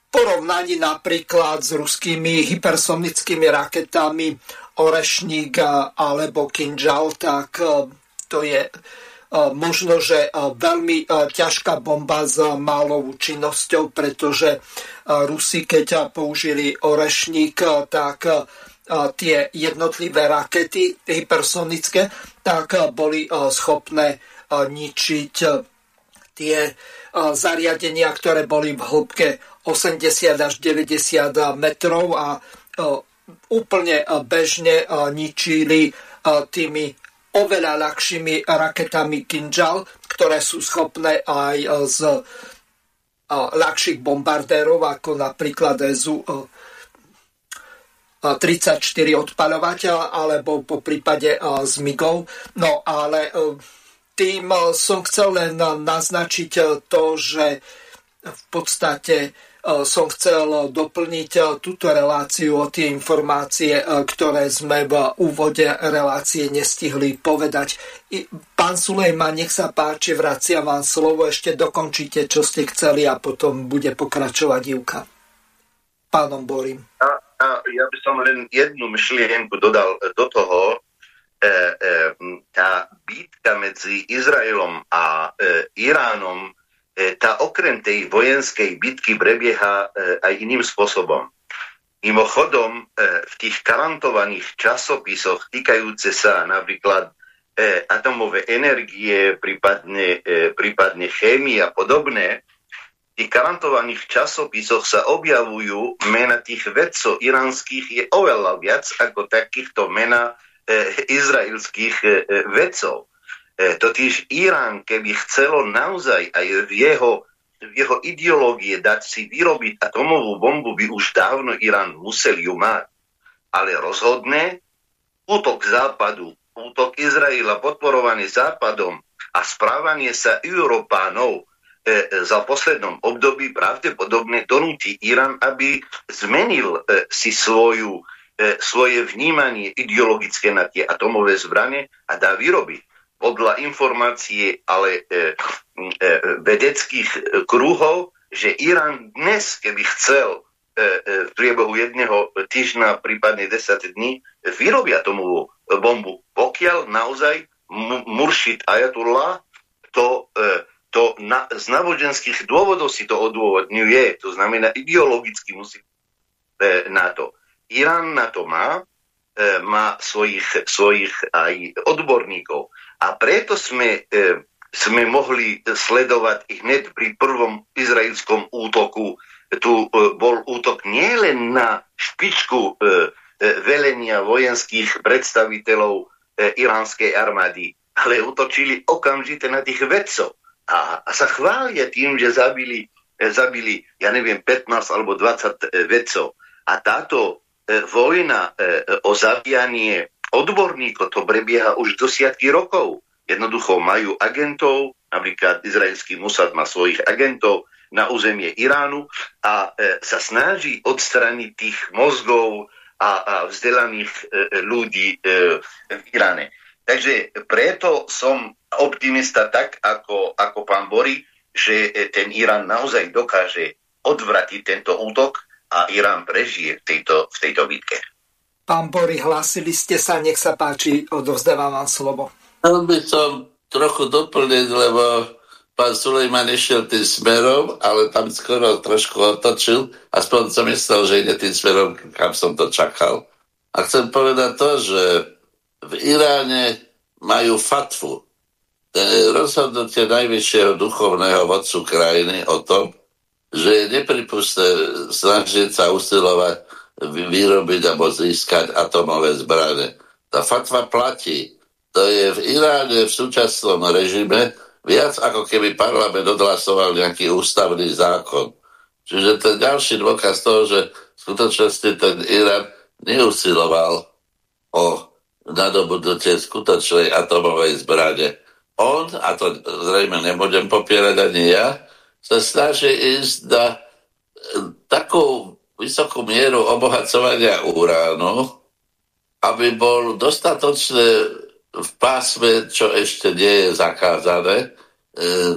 porovnaní napríklad s ruskými hypersonickými raketami orešník alebo kinžal, tak to je možno, že veľmi ťažká bomba s malou účinnosťou, pretože Rusi, keď použili orešník, tak tie jednotlivé rakety hypersonické, tak boli schopné ničiť tie zariadenia, ktoré boli v hĺbke 80 až 90 metrov a úplne bežne ničili tými oveľa ľahšími raketami Kinjal, ktoré sú schopné aj z ľahších bombardérov, ako napríklad SU 34 odpaľovateľ, alebo po prípade z MIGov. No ale tým som chcel len naznačiť to, že v podstate som chcel doplniť túto reláciu o tie informácie, ktoré sme v úvode relácie nestihli povedať. Pán Sulejman, nech sa páči, vracia vám slovo, ešte dokončite, čo ste chceli a potom bude pokračovať Ivka. Pánom Borím. Ja by som len jednu myšlienku dodal do toho. E, e, tá bitka medzi Izraelom a e, Iránom E, tá okrem tej vojenskej bitky prebieha e, aj iným spôsobom. Mimochodom, e, v tých karantovaných časopisoch týkajúce sa napríklad atomové energie, prípadne, prípadne chémie a podobné, v tých karantovaných časopisoch sa objavujú mena tých vedcov iránskych je oveľa viac ako takýchto mena izraelských vedcov. E, totiž Irán, keby chcelo naozaj aj v jeho, v jeho ideológie dať si vyrobiť atomovú bombu, by už dávno Irán musel ju mať. Ale rozhodne útok západu, útok Izraela podporovaný západom a správanie sa Európánov e, za poslednom období pravdepodobne donúti Irán, aby zmenil e, si svoju, e, svoje vnímanie ideologické na tie atomové zbranie a dá vyrobiť podľa informácie ale e, e, vedeckých e, kruhov, že Irán dnes, keby chcel e, e, v priebehu jedného týždňa, prípadne 10 dní, vyrobia tomu bombu. Pokiaľ naozaj Muršid Ayatullah to, e, to na, z náboženských dôvodov si to odôvodňuje, to znamená ideologicky musí e, na to. Irán na to má, e, má svojich, svojich aj odborníkov. A preto sme, e, sme mohli sledovať hneď pri prvom izraelskom útoku. Tu e, bol útok nielen na špičku e, e, velenia vojenských predstaviteľov e, iránskej armády, ale útočili okamžite na tých vedcov. A, a sa chvália tým, že zabili, zabili, ja neviem, 15 alebo 20 vedcov. A táto vojna o zabíjanie odborníkov, to prebieha už desiatky rokov. Jednoducho majú agentov, napríklad izraelský Mossad má svojich agentov na územie Iránu a e, sa snaží odstraniť tých mozgov a, a vzdelaných e, ľudí e, v Iráne. Takže preto som optimista tak, ako, ako pán Bori, že ten Irán naozaj dokáže odvratiť tento útok a Irán prežije v tejto, v tejto bitke. Pán Bori, hlásili ste sa, nech sa páči, odovzdávam vám slovo. Chcel by som trochu doplniť, lebo pán Sulejman išiel tým smerom, ale tam skoro trošku otočil. Aspoň som myslel, že ide tým smerom, kam som to čakal. A chcem povedať to, že v Iráne majú fatvu. Rozhodnutie najvyššieho duchovného vodcu krajiny o tom, že je nepripustné snažiť sa usilovať vyrobiť alebo získať atomové zbrane. Tá fatva platí. To je v Iráne v súčasnom režime viac ako keby parlament odhlasoval nejaký ústavný zákon. Čiže je ďalší dôkaz toho, že v skutočnosti ten Irán neusiloval o nadobudnutie skutočnej atomovej zbrane. On, a to zrejme nebudem popierať ani ja, sa snaží ísť na takú vysokú mieru obohacovania uránu, aby bol dostatočne v pásme, čo ešte nie je zakázané, e,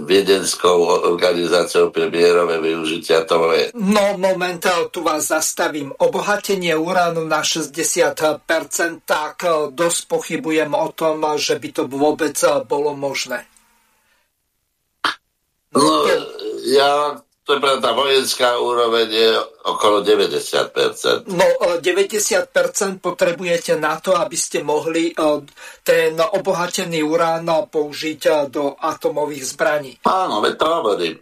viedenskou organizáciou pre mierové využitia atomovej. No, moment, tu vás zastavím. Obohatenie uránu na 60%, tak e, dosť pochybujem o tom, že by to vôbec e, bolo možné. No, ja to je tá vojenská úroveň je okolo 90%. No 90% potrebujete na to, aby ste mohli ten obohatený urán použiť do atomových zbraní. Áno, veď to hovorím.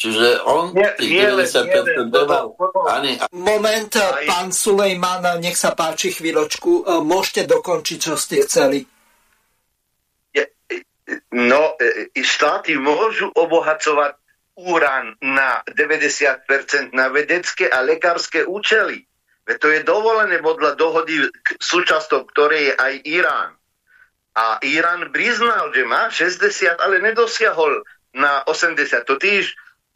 Čiže on nie, tých 90% nemal ani... Moment, pán Sulejman, nech sa páči chvíľočku. Môžete dokončiť, čo ste chceli. No, e, e, štáty môžu obohacovať urán na 90% na vedecké a lekárske účely. Veď to je dovolené podľa dohody súčasťou ktorej je aj Irán. A Irán priznal, že má 60, ale nedosiahol na 80. Totiž,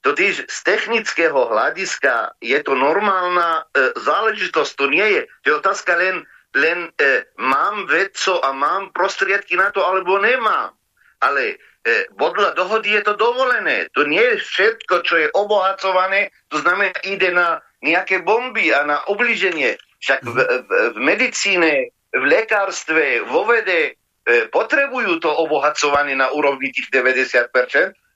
totiž z technického hľadiska je to normálna e, záležitosť. To nie je. To je otázka len, len e, mám vedco a mám prostriedky na to, alebo nemám. Ale podľa dohody je to dovolené. To nie je všetko, čo je obohacované, to znamená, ide na nejaké bomby a na obliženie. Však v, v, v medicíne, v lekárstve, vo vede e, potrebujú to obohacovanie na úrovni tých 90%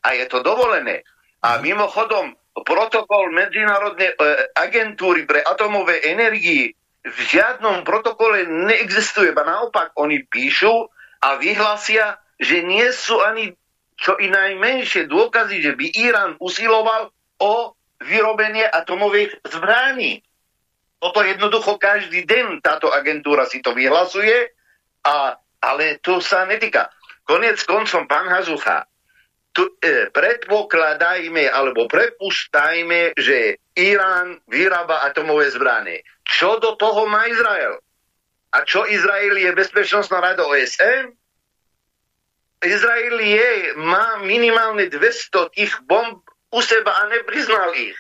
a je to dovolené. A mimochodom, protokol Medzinárodnej e, agentúry pre atomové energii v žiadnom protokole neexistuje, ba naopak oni píšu a vyhlásia, že nie sú ani čo i najmenšie dôkazy, že by Irán usiloval o vyrobenie atomových zbraní. Toto jednoducho každý deň táto agentúra si to vyhlasuje, a, ale to sa netýka. Konec koncom, pán Hazucha, tu, e, predpokladajme alebo prepuštajme, že Irán vyrába atomové zbranie. Čo do toho má Izrael? A čo Izrael je bezpečnostná rada OSN? Izrael je, má minimálne 200 tých bomb u seba a nepriznal ich.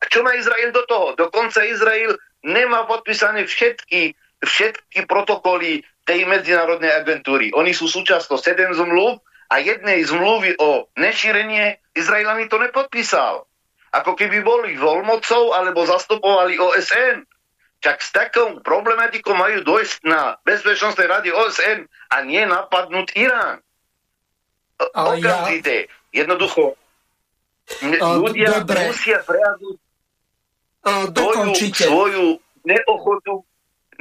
A čo má Izrael do toho? Dokonca Izrael nemá podpísané všetky, všetky protokoly tej medzinárodnej agentúry. Oni sú súčasťou 7 zmluv a jednej zmluvy o nešírenie Izraelani to nepodpísal. Ako keby boli voľmocou alebo zastupovali OSN. Čak s takou problematikou majú dojsť na Bezpečnostnej rady OSN a nie napadnúť Irán okamžité. Ja... Jednoducho, ľudia dobre. musia prejaviť svoju, svoju neochotu,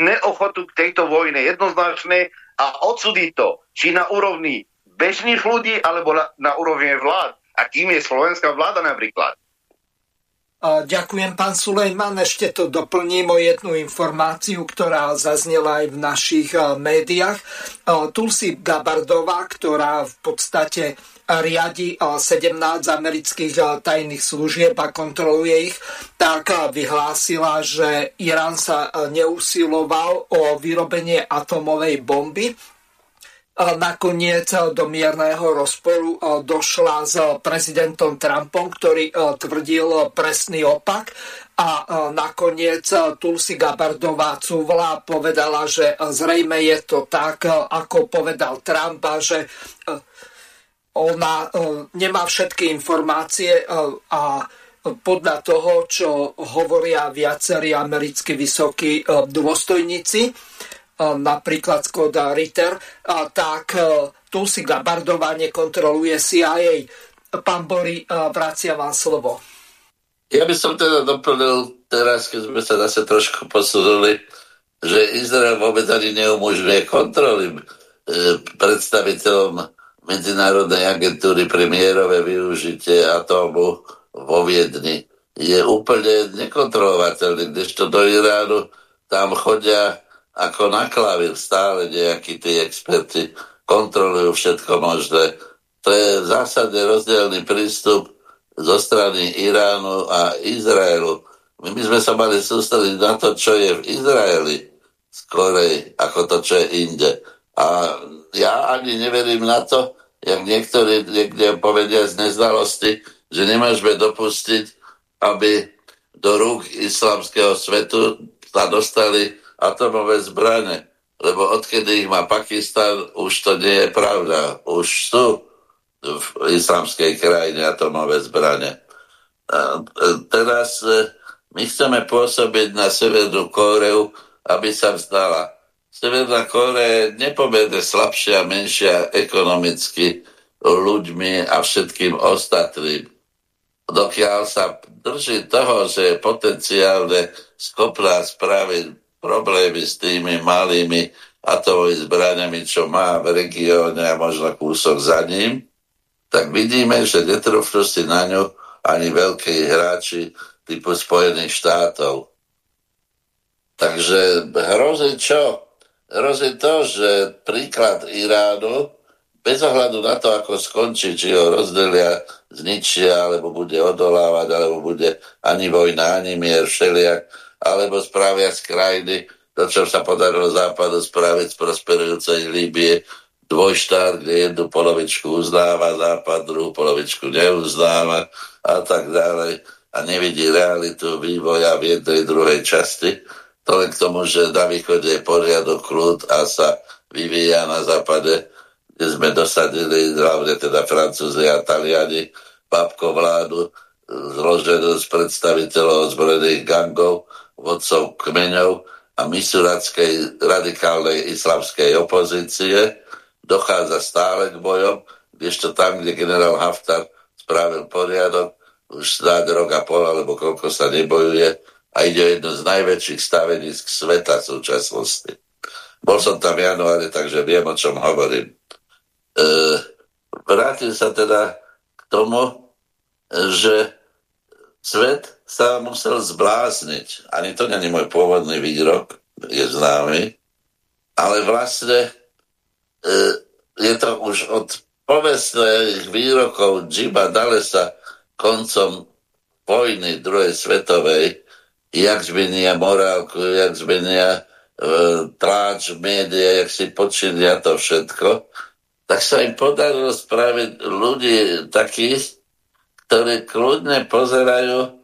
neochotu k tejto vojne jednoznačné a odsúdiť to, či na úrovni bežných ľudí, alebo na, na úrovni vlád. A kým je slovenská vláda napríklad. Ďakujem, pán Sulejman. Ešte to doplním o jednu informáciu, ktorá zaznela aj v našich médiách. Tulsi Gabardová, ktorá v podstate riadi 17 amerických tajných služieb a kontroluje ich, tak vyhlásila, že Irán sa neusiloval o vyrobenie atomovej bomby, nakoniec do mierneho rozporu došla s prezidentom Trumpom, ktorý tvrdil presný opak. A nakoniec Tulsi Gabardová Cuvla povedala, že zrejme je to tak, ako povedal Trump, že ona nemá všetky informácie a podľa toho, čo hovoria viacerí americkí vysokí dôstojníci, napríklad Skoda Ritter, tak tu si Gabardová nekontroluje CIA. Pán Bori, vracia vám slovo. Ja by som teda doplnil teraz, keď sme sa zase trošku posunuli, že Izrael vôbec ani neumožňuje kontroly e, predstaviteľom Medzinárodnej agentúry pre mierové využitie atómu vo Viedni. Je úplne nekontrolovateľný, kdežto do Iránu tam chodia ako na stále nejakí tí experti kontrolujú všetko možné. To je zásadne rozdielný prístup zo strany Iránu a Izraelu. My by sme sa mali sústrediť na to, čo je v Izraeli skorej ako to, čo je inde. A ja ani neverím na to, jak niektorí niekde povedia z neznalosti, že nemôžeme dopustiť, aby do rúk islamského svetu sa dostali atomové zbrane. Lebo odkedy ich má Pakistan, už to nie je pravda. Už sú v islamskej krajine atomové zbrane. A teraz e, my chceme pôsobiť na Severnú Kóreu, aby sa vzdala. Severná Kórea je nepomerne slabšia menšia ekonomicky ľuďmi a všetkým ostatným. Dokiaľ sa drží toho, že je potenciálne schopná spraviť problémy s tými malými atomovými zbraniami, čo má v regióne a možno kúsok za ním, tak vidíme, že netrúfnú si na ňu ani veľkí hráči typu Spojených štátov. Takže hrozí čo? Hrozí to, že príklad Iránu, bez ohľadu na to, ako skončí, či ho rozdelia, zničia, alebo bude odolávať, alebo bude ani vojna, ani mier, všeliak, alebo spravia z krajiny to, čo sa podarilo západu spraviť z prosperujúcej Líbie, dvojštát, kde jednu polovičku uznáva západ, druhú polovičku neuznáva a tak ďalej a nevidí realitu vývoja v jednej druhej časti. To len k tomu, že na východe je poriadok, kľud a sa vyvíja na západe, kde sme dosadili, hlavne teda Francúzi a Taliani, papko vládu, zloženú z predstaviteľov zbrojených gangov, vodcov kmeňov a misuratskej radikálnej islamskej opozície. Dochádza stále k bojom, kdežto tam, kde generál Haftar spravil poriadok, už snáď rok a pol, alebo koľko sa nebojuje a ide o jedno z najväčších stavenisk sveta v súčasnosti. Bol som tam v januári, takže viem, o čom hovorím. E, vrátim sa teda k tomu, že svet sa musel zblázniť. Ani to není môj pôvodný výrok, je známy, ale vlastne e, je to už od povestných výrokov Jiba Dalesa koncom vojny druhej svetovej, jak zmenia morálku, jak zmenia e, tláč, média, jak si počinia to všetko, tak sa im podarilo spraviť ľudí takých, ktorí kľudne pozerajú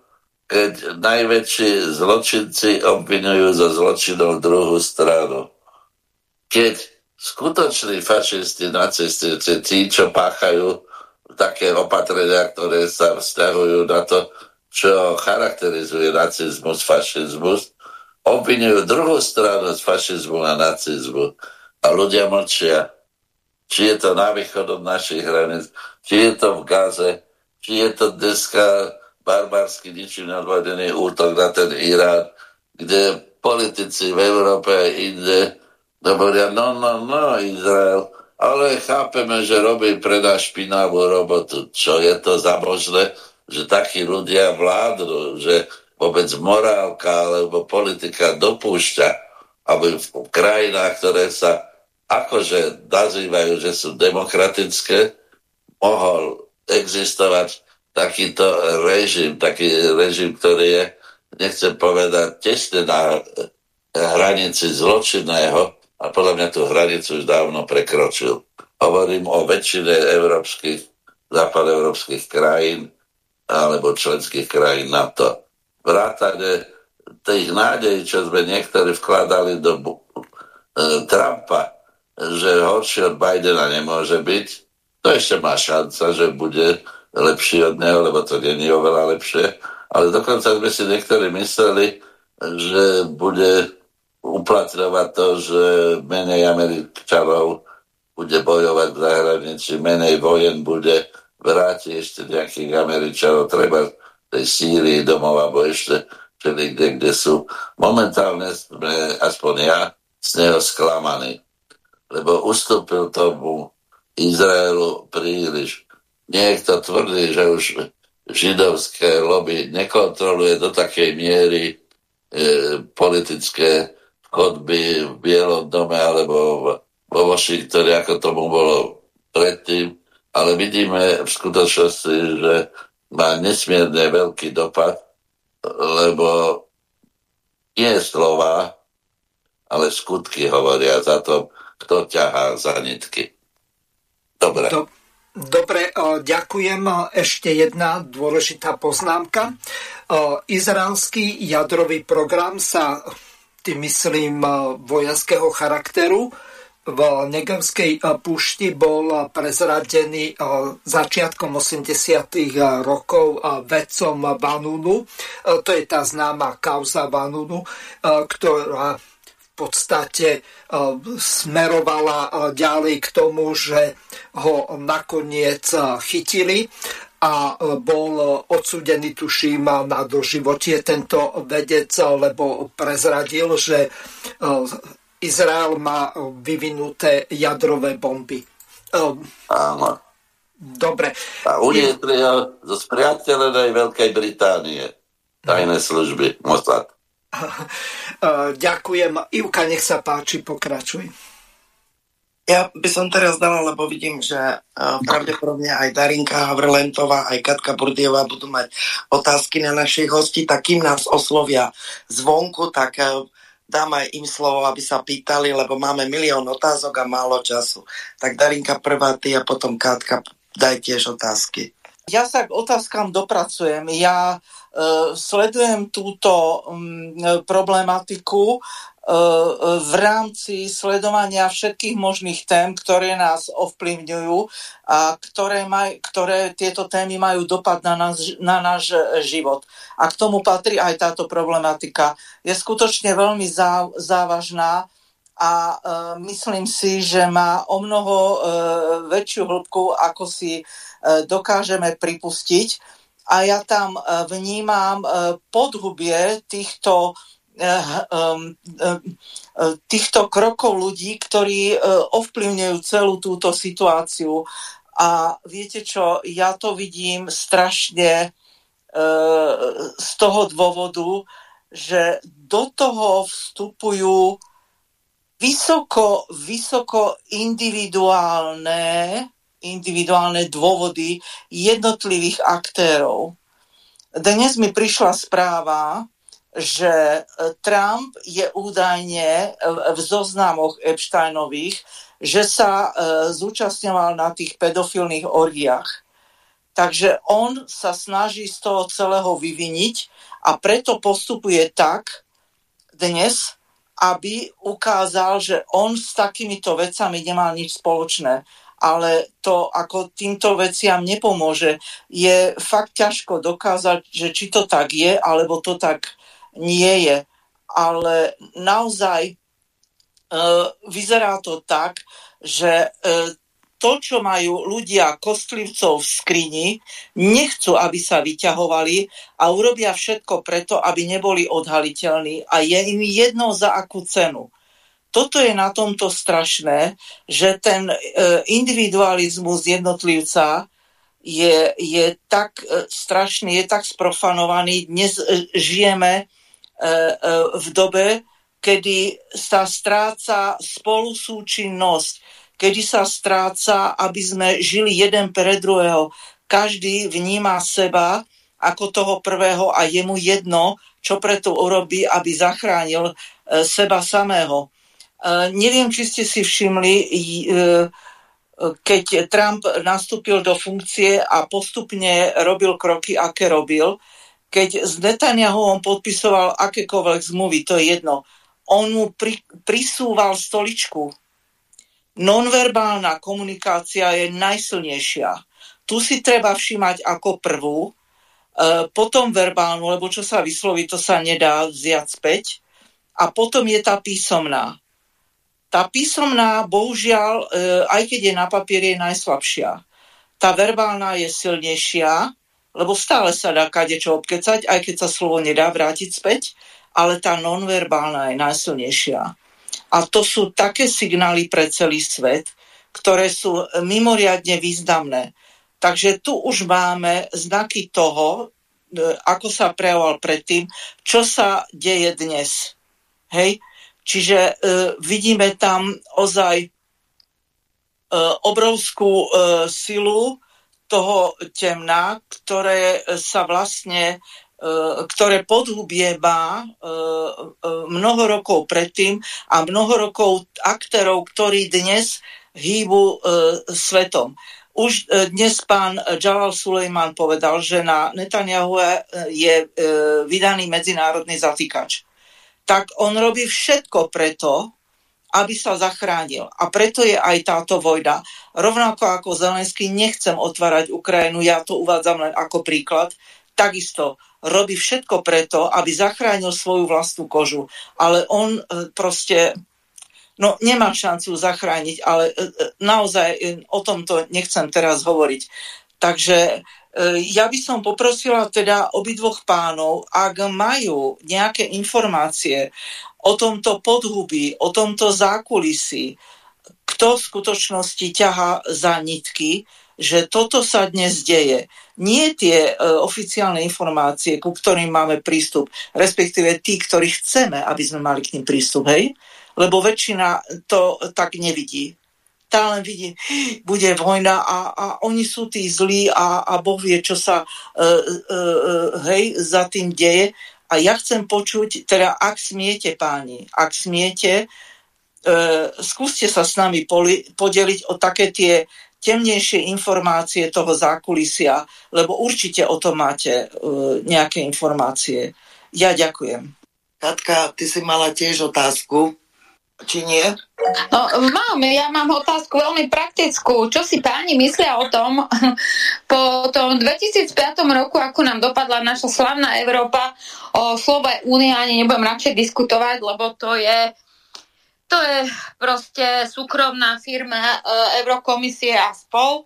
keď najväčší zločinci obvinujú za zločinov druhú stranu. Keď skutoční fašisti, nacisti, tí, čo páchajú také opatrenia, ktoré sa vzťahujú na to, čo charakterizuje nacizmus, fašizmus, obvinujú druhú stranu z fašizmu a nacizmu. A ľudia mlčia. Či je to na východ od našich hraníc, či je to v Gaze, či je to dneska barbarsky ničím nadvadený útok na ten Irán, kde politici v Európe a inde hovoria, no, no, no, Izrael, ale chápeme, že robí pre nás špinavú robotu. Čo je to za možné, že takí ľudia vládnu, že vôbec morálka alebo politika dopúšťa, aby v krajinách, ktoré sa akože nazývajú, že sú demokratické, mohol existovať takýto režim, taký režim, ktorý je, nechcem povedať, tesne na hranici zločinného a podľa mňa tú hranicu už dávno prekročil. Hovorím o väčšine európskych, západoeurópskych krajín alebo členských krajín NATO. Vrátane tých nádejí, čo sme niektorí vkladali do e, Trumpa, že horšie od Bidena nemôže byť, to ešte má šanca, že bude lepší od neho, lebo to není oveľa lepšie. Ale dokonca sme si niektorí mysleli, že bude uplatňovať to, že menej Američanov bude bojovať v zahraničí, menej vojen bude vrátiť ešte nejakých Američanov, treba tej Sýrii domov, alebo ešte niekde, kde sú. Momentálne sme, aspoň ja, z neho sklamaní, lebo ustúpil tomu Izraelu príliš. Niekto tvrdí, že už židovské lobby nekontroluje do takej miery e, politické chodby v Bielom dome alebo vo Washingtone, ako tomu bolo predtým. Ale vidíme v skutočnosti, že má nesmierne veľký dopad, lebo nie slova, ale skutky hovoria za to, kto ťahá za nitky. Dobre. Do, dobre, ďakujem. Ešte jedna dôležitá poznámka. Izraelský jadrový program sa, tým myslím, vojenského charakteru, v Negemskej púšti bol prezradený začiatkom 80. rokov vedcom Vanunu. To je tá známa kauza Vanunu, ktorá podstate e, smerovala e, ďalej k tomu, že ho nakoniec e, chytili a bol odsúdený, tuším, na doživotie tento vedec, lebo prezradil, že Izrael má vyvinuté jadrové bomby. Áno. Dobre. A unietli ho zo spriateľenej Veľkej Británie. Tajné služby, Mossad. Ďakujem. Ivka, nech sa páči, pokračuj. Ja by som teraz dala, lebo vidím, že pravdepodobne aj Darinka Havrlentová, aj Katka Burdiová budú mať otázky na našich hostí, tak kým nás oslovia zvonku, tak dám aj im slovo, aby sa pýtali, lebo máme milión otázok a málo času. Tak Darinka prvá, ty a potom Katka, daj tiež otázky. Ja sa k otázkam dopracujem. Ja uh, sledujem túto um, problematiku uh, v rámci sledovania všetkých možných tém, ktoré nás ovplyvňujú a ktoré, maj, ktoré tieto témy majú dopad na náš, na náš život. A k tomu patrí aj táto problematika. Je skutočne veľmi zá, závažná a e, myslím si, že má o mnoho e, väčšiu hĺbku, ako si E, dokážeme pripustiť. A ja tam e, vnímam e, podhubie týchto týchto krokov ľudí, ktorí ovplyvňujú celú túto situáciu. A viete čo, ja to vidím strašne z toho dôvodu, že do toho vstupujú vysoko, vysoko individuálne individuálne dôvody jednotlivých aktérov. Dnes mi prišla správa, že Trump je údajne v zoznamoch Epsteinových, že sa e, zúčastňoval na tých pedofilných orgiách. Takže on sa snaží z toho celého vyviniť a preto postupuje tak dnes, aby ukázal, že on s takýmito vecami nemal nič spoločné ale to ako týmto veciam nepomôže. Je fakt ťažko dokázať, že či to tak je, alebo to tak nie je. Ale naozaj e, vyzerá to tak, že e, to, čo majú ľudia kostlivcov v skrini, nechcú, aby sa vyťahovali a urobia všetko preto, aby neboli odhaliteľní a je im jedno za akú cenu toto je na tomto strašné, že ten e, individualizmus jednotlivca je, je tak e, strašný, je tak sprofanovaný. Dnes e, žijeme v dobe, kedy sa stráca spolusúčinnosť kedy sa stráca, aby sme žili jeden pre druhého. Každý vníma seba ako toho prvého a je mu jedno, čo preto urobí, aby zachránil seba samého. E, neviem, či ste si všimli, e, keď Trump nastúpil do funkcie a postupne robil kroky, aké robil, keď s Netanyahuom podpisoval akékoľvek zmluvy, to je jedno, on mu pri, prisúval stoličku. Nonverbálna komunikácia je najsilnejšia. Tu si treba všímať ako prvú, e, potom verbálnu, lebo čo sa vysloví, to sa nedá vziať späť. A potom je tá písomná. Tá písomná, bohužiaľ, e, aj keď je na papieri, je najslabšia. Tá verbálna je silnejšia, lebo stále sa dá kadečo obkecať, aj keď sa slovo nedá vrátiť späť, ale tá nonverbálna je najsilnejšia. A to sú také signály pre celý svet, ktoré sú mimoriadne významné. Takže tu už máme znaky toho, e, ako sa prejavoval predtým, čo sa deje dnes. Hej? Čiže e, vidíme tam ozaj e, obrovskú e, silu toho temna, ktoré sa vlastne E, ktoré podhubie má e, e, mnoho rokov predtým a mnoho rokov aktérov, ktorí dnes hýbu svetom. Už dnes pán Jalal Sulejman povedal, že na Netanyahu je vydaný medzinárodný zatýkač. Tak on robí všetko preto, aby sa zachránil. A preto je aj táto vojna. Rovnako ako Zelenský nechcem otvárať Ukrajinu, ja to uvádzam len ako príklad, takisto robí všetko preto, aby zachránil svoju vlastnú kožu. Ale on e, proste no nemá šancu zachrániť, ale e, e, naozaj o tomto nechcem teraz hovoriť. Takže ja by som poprosila teda obidvoch pánov, ak majú nejaké informácie o tomto podhubí, o tomto zákulisí, kto v skutočnosti ťaha za nitky, že toto sa dnes deje. Nie tie e, oficiálne informácie, ku ktorým máme prístup, respektíve tí, ktorí chceme, aby sme mali k ním prístup, hej? Lebo väčšina to tak nevidí. Tá len vidí, bude vojna a, a oni sú tí zlí a, a Boh vie, čo sa e, e, e, hej, za tým deje. A ja chcem počuť, teda ak smiete páni, ak smiete, e, skúste sa s nami poli, podeliť o také tie temnejšie informácie toho zákulisia, lebo určite o tom máte uh, nejaké informácie. Ja ďakujem. Katka, ty si mala tiež otázku, či nie? No, mám, ja mám otázku veľmi praktickú. Čo si páni myslia o tom po tom 2005 roku, ako nám dopadla naša slavná Európa, o slove únie ani nebudem radšej diskutovať, lebo to je to je proste súkromná firma e, Eurokomisie a spol,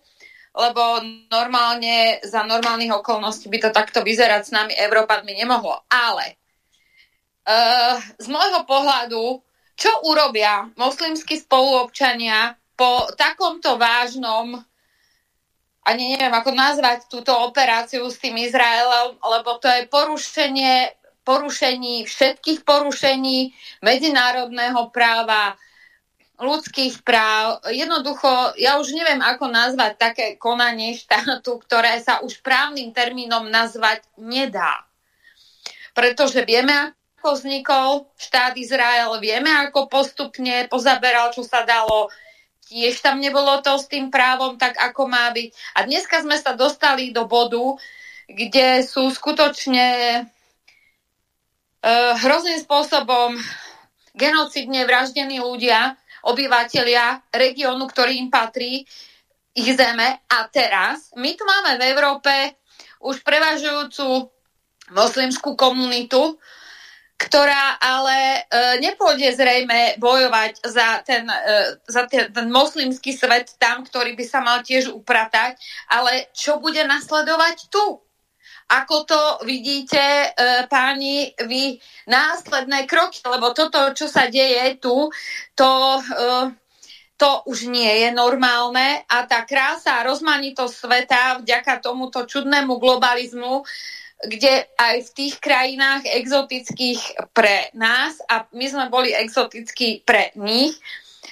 lebo normálne za normálnych okolností by to takto vyzerať s nami Európadmi nemohlo. Ale e, z môjho pohľadu, čo urobia moslimskí spoluobčania po takomto vážnom ani neviem, ako nazvať túto operáciu s tým Izraelom, lebo to je porušenie porušení, všetkých porušení medzinárodného práva, ľudských práv. Jednoducho, ja už neviem, ako nazvať také konanie štátu, ktoré sa už právnym termínom nazvať nedá. Pretože vieme, ako vznikol štát Izrael, vieme, ako postupne pozaberal, čo sa dalo, tiež tam nebolo to s tým právom tak, ako má byť. A dneska sme sa dostali do bodu, kde sú skutočne uh, hrozným spôsobom genocidne vraždení ľudia, obyvateľia regiónu, ktorý im patrí, ich zeme. A teraz my tu máme v Európe už prevažujúcu moslimskú komunitu, ktorá ale e, nepôjde zrejme bojovať za ten, e, za ten, ten moslimský svet tam, ktorý by sa mal tiež upratať, ale čo bude nasledovať tu? Ako to vidíte, e, páni, vy následné kroky, lebo toto, čo sa deje tu, to, e, to už nie je normálne a tá krása a rozmanitosť sveta vďaka tomuto čudnému globalizmu, kde aj v tých krajinách exotických pre nás a my sme boli exotickí pre nich,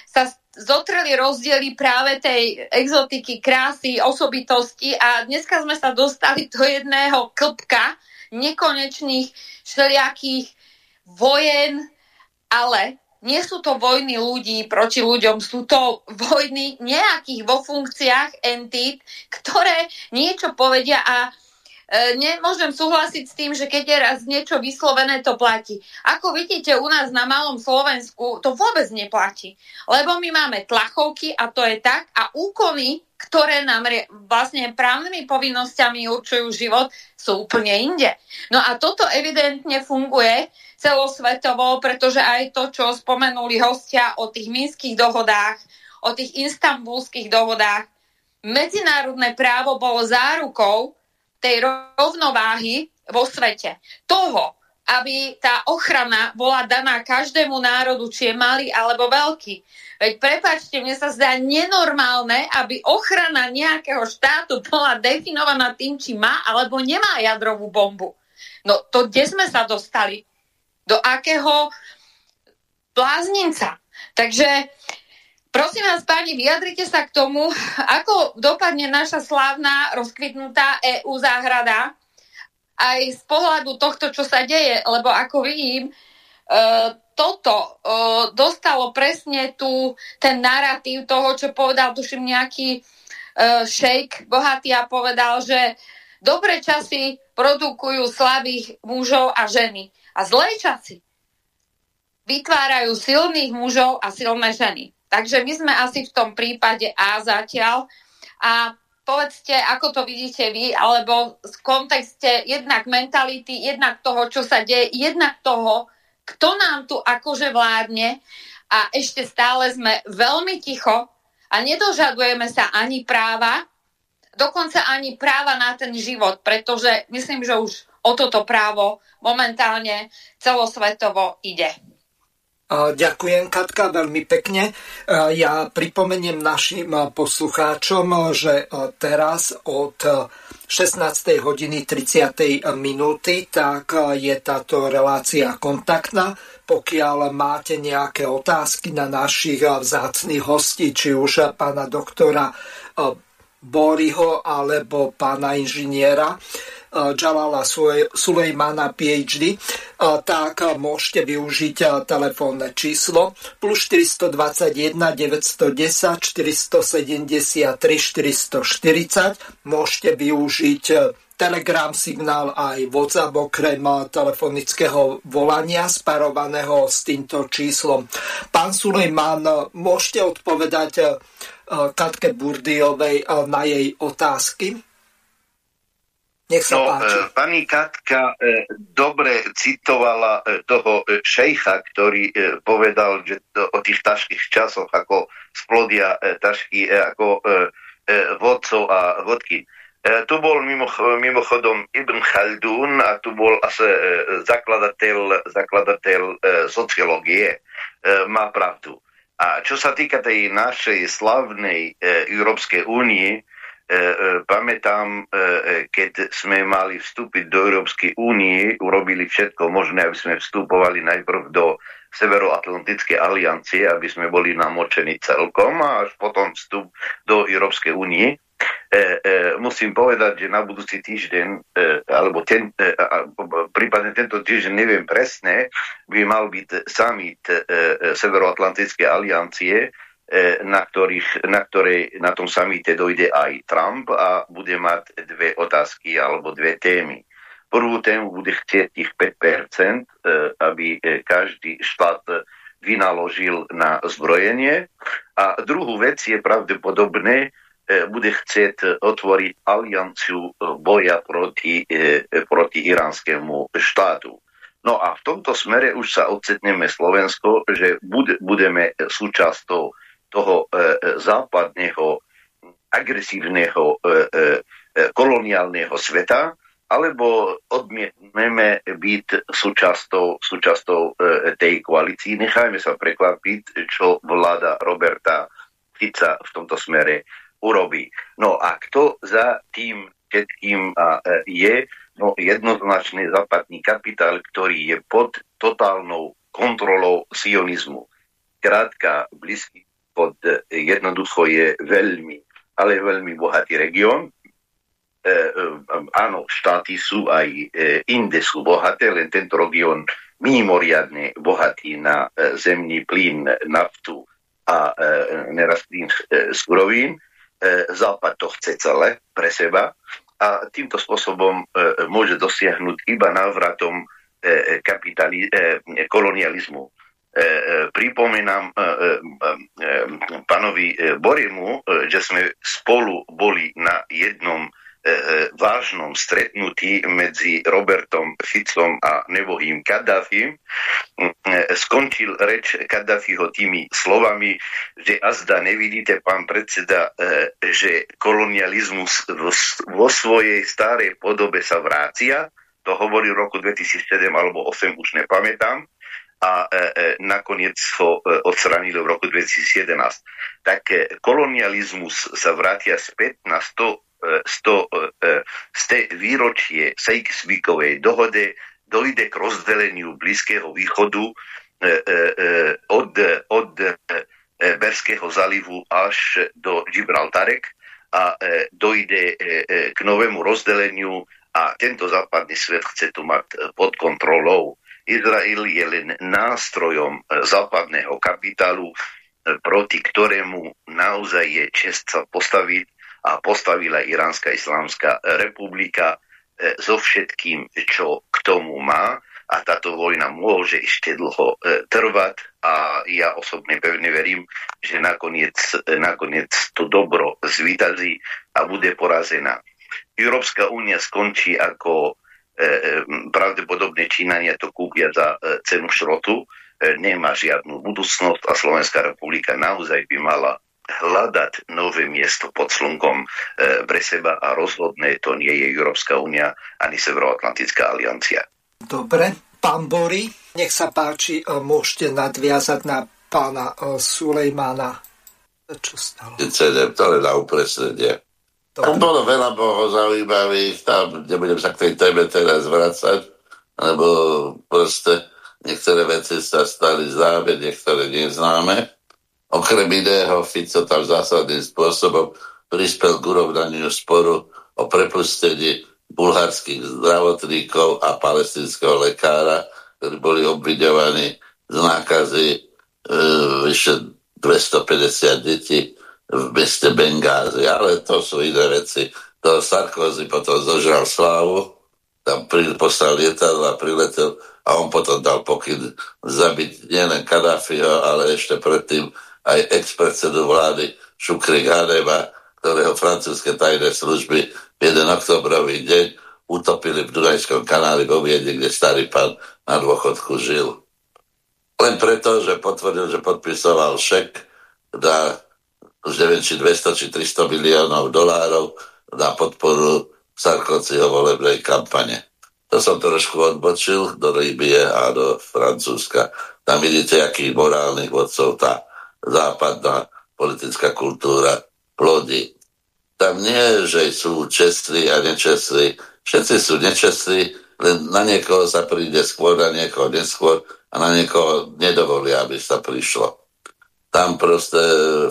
sa zotreli rozdiely práve tej exotiky, krásy, osobitosti a dneska sme sa dostali do jedného klpka nekonečných všelijakých vojen, ale nie sú to vojny ľudí proti ľuďom, sú to vojny nejakých vo funkciách entít, ktoré niečo povedia a nemôžem súhlasiť s tým, že keď je raz niečo vyslovené, to platí. Ako vidíte, u nás na malom Slovensku to vôbec neplatí. Lebo my máme tlachovky a to je tak a úkony, ktoré nám vlastne právnymi povinnosťami určujú život, sú úplne inde. No a toto evidentne funguje celosvetovo, pretože aj to, čo spomenuli hostia o tých minských dohodách, o tých istambulských dohodách, medzinárodné právo bolo zárukou, tej rovnováhy vo svete. Toho, aby tá ochrana bola daná každému národu, či je malý alebo veľký. Veď prepačte, mne sa zdá nenormálne, aby ochrana nejakého štátu bola definovaná tým, či má alebo nemá jadrovú bombu. No to kde sme sa dostali? Do akého blázninca? Takže Prosím vás, páni, vyjadrite sa k tomu, ako dopadne naša slávna rozkvitnutá EU záhrada aj z pohľadu tohto, čo sa deje, lebo ako vidím, e, toto e, dostalo presne tu ten narratív toho, čo povedal, tuším, nejaký e, šejk bohatý a povedal, že dobré časy produkujú slabých mužov a ženy a zlé časy vytvárajú silných mužov a silné ženy. Takže my sme asi v tom prípade A zatiaľ. A povedzte, ako to vidíte vy, alebo v kontexte jednak mentality, jednak toho, čo sa deje, jednak toho, kto nám tu akože vládne a ešte stále sme veľmi ticho a nedožadujeme sa ani práva, dokonca ani práva na ten život, pretože myslím, že už o toto právo momentálne celosvetovo ide. Ďakujem, Katka, veľmi pekne. Ja pripomeniem našim poslucháčom, že teraz od 16. hodiny 30. minúty, tak je táto relácia kontaktná. Pokiaľ máte nejaké otázky na našich vzácných hostí, či už pána doktora Boriho alebo pána inžiniera, Jalala Sulejmana PhD, tak môžete využiť telefónne číslo plus 421 910 473 440. Môžete využiť Telegram signál aj WhatsApp okrem telefonického volania sparovaného s týmto číslom. Pán Sulejman, môžete odpovedať Katke Burdiovej na jej otázky? Nech sa no, páči. E, pani Katka e, dobre citovala e, toho šejcha, ktorý povedal, že o tých ťažkých časoch, ako splodia tašky, ako vodcov a vodky. Tu bol mimochodom Ibn Khaldun a tu bol asi zakladateľ, zakladateľ sociológie. Má pravdu. A čo sa týka tej našej slavnej Európskej únie, pamätám, e, keď sme mali vstúpiť do Európskej únie, urobili všetko možné, aby sme vstupovali najprv do Severoatlantickej aliancie, aby sme boli namočení celkom a až potom vstup do Európskej únie. E, e, musím povedať, že na budúci týždeň, e, alebo ten, e, prípadne tento týždeň, neviem presne, by mal byť summit e, Severoatlantickej aliancie, E, na, ktorých, na ktorej na tom samite dojde aj Trump a bude mať dve otázky alebo dve témy. Prvú tému bude chcieť tých 5%, e, aby e, každý štát vynaložil na zbrojenie. A druhú vec je pravdepodobné, bude chcieť otvoriť alianciu boja proti, proti iránskému štátu. No a v tomto smere už sa ocitneme Slovensko, že budeme súčasťou toho e, e, západného agresívneho e, koloniálneho sveta, alebo odmietneme byť súčasťou, súčasťou tej koalícii. Nechajme sa prekvapiť, čo vláda Roberta Fica v tomto smere urobí. No a kto za tým všetkým je, no jednoznačný západný kapitál, ktorý je pod totálnou kontrolou sionizmu. Krátka, blízky východ jednoducho je veľmi, ale veľmi bohatý región. Áno, štáty sú aj inde sú bohaté, len tento región mimoriadne bohatý na zemný plyn, naftu a nerastných surovín. Západ to chce celé pre seba a týmto spôsobom môže dosiahnuť iba návratom kapitali- kolonializmu E, e, pripomínam e, pánovi Boriemu, že sme spolu boli na jednom vážnom stretnutí medzi Robertom Ficom a nebohým Kaddafim. Skončil reč Kaddafiho tými slovami, že azda nevidíte, pán predseda, že kolonializmus vo svojej starej podobe sa vrácia. To hovorí v roku 2007 alebo 2008, už nepamätám a e, e, nakoniec ho e, odstranili v roku 2011. Tak kolonializmus sa vrátia späť na 100, 100 e, z tej výročie Sejksvíkovej dohode dojde k rozdeleniu Blízkeho východu od, od Berského zalivu až do Gibraltarek a dojde k novému rozdeleniu a tento západný svet chce tu mať pod kontrolou. Izrael je len nástrojom e, západného kapitálu, e, proti ktorému naozaj je čest sa postaviť a postavila Iránska islámska republika e, so všetkým, čo k tomu má a táto vojna môže ešte dlho trvať a ja osobne pevne verím, že nakoniec, nakoniec to dobro zvýtazí a bude porazená. Európska únia skončí ako pravdepodobne Čínania to kúpia za e, cenu šrotu, nemá žiadnu budúcnosť a Slovenská republika naozaj by mala hľadať nové miesto pod slnkom pre seba a rozhodné to nie je Európska únia ani Severoatlantická aliancia. Dobre, pán Bory, nech sa páči, môžete nadviazať na pána Sulejmana. Čo stalo? Chcem to len na upresnenie. Tam bolo veľa boho zaujímavých, tam nebudem sa k tej téme teraz vracať, lebo proste niektoré veci sa stali známe, niektoré neznáme. Okrem iného Fico tam zásadným spôsobom prispel k urovnaniu sporu o prepustení bulharských zdravotníkov a palestinského lekára, ktorí boli obviňovaní z nákazy e, vyše 250 detí v meste Bengázi, ale to sú iné veci. To Sarkozy potom zožral slávu, tam poslal lietadlo a priletel a on potom dal pokyn zabiť nielen Kadáfiho, ale ešte predtým aj ex-predsedu vlády Šukri Ganeva, ktorého francúzske tajné služby v jeden oktobrový deň utopili v Dunajskom kanáli vo Viedni, kde starý pán na dôchodku žil. Len preto, že potvrdil, že podpisoval šek na už neviem, či 200 či 300 miliónov dolárov na podporu Sarkozyho volebnej kampane. To som trošku odbočil do Líbie a do Francúzska. Tam vidíte, akých morálnych vodcov tá západná politická kultúra plodí. Tam nie, že sú čestní a nečestní. Všetci sú nečestní, len na niekoho sa príde skôr, na niekoho neskôr a na niekoho nedovolia, aby sa prišlo. Tam proste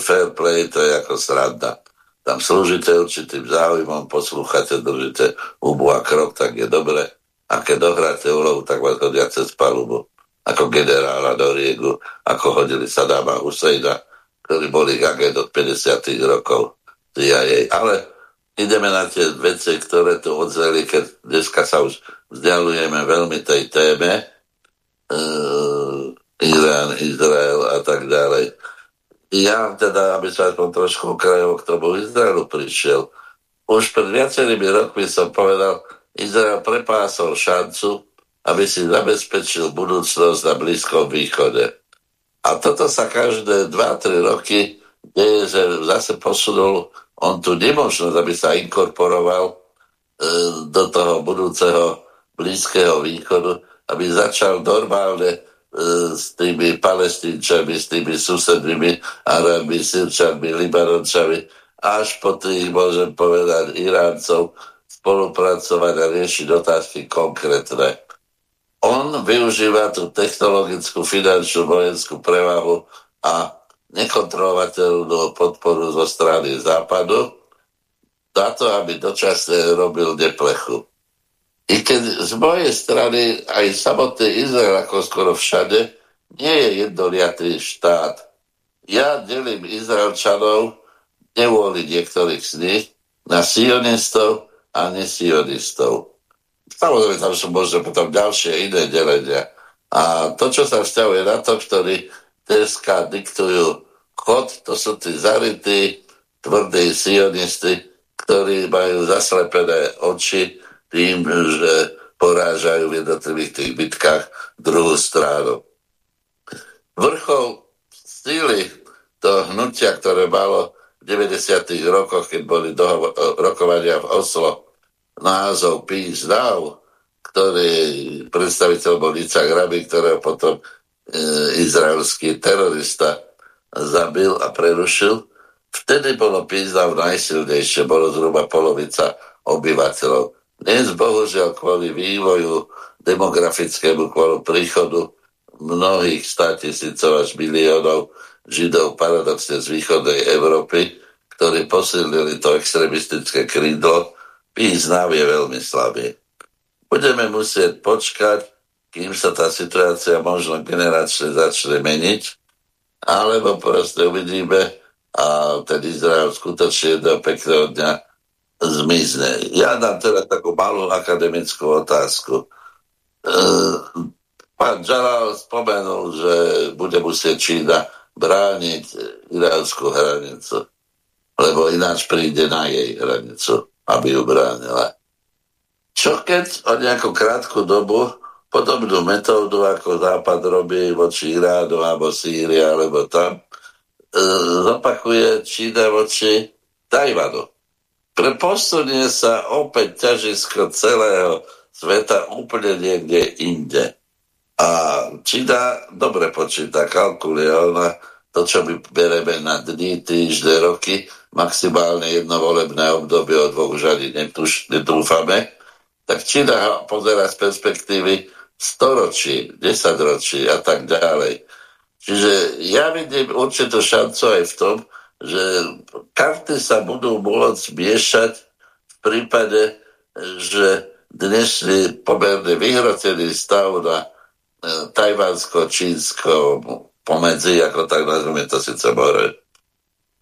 fair play to je ako sranda. Tam slúžite určitým záujmom, poslúchate, držíte hubu a krok, tak je dobre. A keď dohráte úlohu, tak vás hodia cez palubu. Ako generála do Riegu, ako hodili Sadama Husejna, ktorí boli agent od 50 rokov CIA. Ale ideme na tie veci, ktoré tu odzeli, keď dneska sa už vzdialujeme veľmi tej téme. E, Irán, Izrael a tak ďalej ja teda, aby sa aspoň trošku okrajov k tomu Izraelu prišiel, už pred viacerými rokmi som povedal, Izrael prepásol šancu, aby si zabezpečil budúcnosť na Blízkom východe. A toto sa každé 2-3 roky deje, že zase posunul on tu nemožnosť, aby sa inkorporoval e, do toho budúceho Blízkeho východu, aby začal normálne s tými palestínčami, s tými susednými Arabmi, Sirčanmi, Libanončami, až po tých, môžem povedať, Iráncov spolupracovať a riešiť otázky konkrétne. On využíva tú technologickú, finančnú, vojenskú prevahu a nekontrolovateľnú podporu zo strany západu na to, aby dočasne robil neplechu. I keď z mojej strany aj samotný Izrael, ako skoro všade, nie je jednoliatý štát. Ja delím Izraelčanov, nevôli niektorých z nich, na sionistov a nesionistov. Samozrejme, tam sú možno potom ďalšie iné delenia. A to, čo sa vzťahuje na to, ktorí dneska diktujú chod, to sú tí zarytí, tvrdí sionisti, ktorí majú zaslepené oči tým, že porážajú v jednotlivých tých bitkách druhú stranu. Vrchol síly to hnutia, ktoré malo v 90. rokoch, keď boli dohovo- rokovania v Oslo, názov Peace Now, ktorý predstaviteľ bol Icak Rabi, ktorého potom E, izraelský terorista zabil a prerušil. Vtedy bolo Pizdav najsilnejšie, bolo zhruba polovica obyvateľov. Dnes bohužiaľ kvôli vývoju demografickému, kvôli príchodu mnohých státisícov až miliónov Židov paradoxne z východnej Európy, ktorí posilnili to extremistické krídlo, Píznav je veľmi slabý. Budeme musieť počkať, kým sa tá situácia možno generačne začne meniť, alebo proste uvidíme a ten Izrael skutočne do pekného dňa zmizne. Ja dám teda takú malú akademickú otázku. E, pán Džalal spomenul, že bude musieť Čína brániť izraelskú hranicu, lebo ináč príde na jej hranicu, aby ju bránila. Čo keď o nejakú krátku dobu podobnú metódu, ako Západ robí voči Iránu alebo Sýria, alebo tam, e, zopakuje Čína voči Tajvanu. Pre posunie sa opäť ťažisko celého sveta úplne niekde inde. A Čína dobre počíta, kalkuluje ona to, čo my bereme na dní, týždne, roky, maximálne jedno volebné obdobie, od dvoch už ani netúfame, tak Čína pozera z perspektívy storočí, desaťročí a tak ďalej. Čiže ja vidím určitú šancu aj v tom, že karty sa budú môcť miešať v prípade, že dnešný pomerne vyhrotený stav na e, tajvansko-čínsko pomedzi, ako tak nazveme to síce more,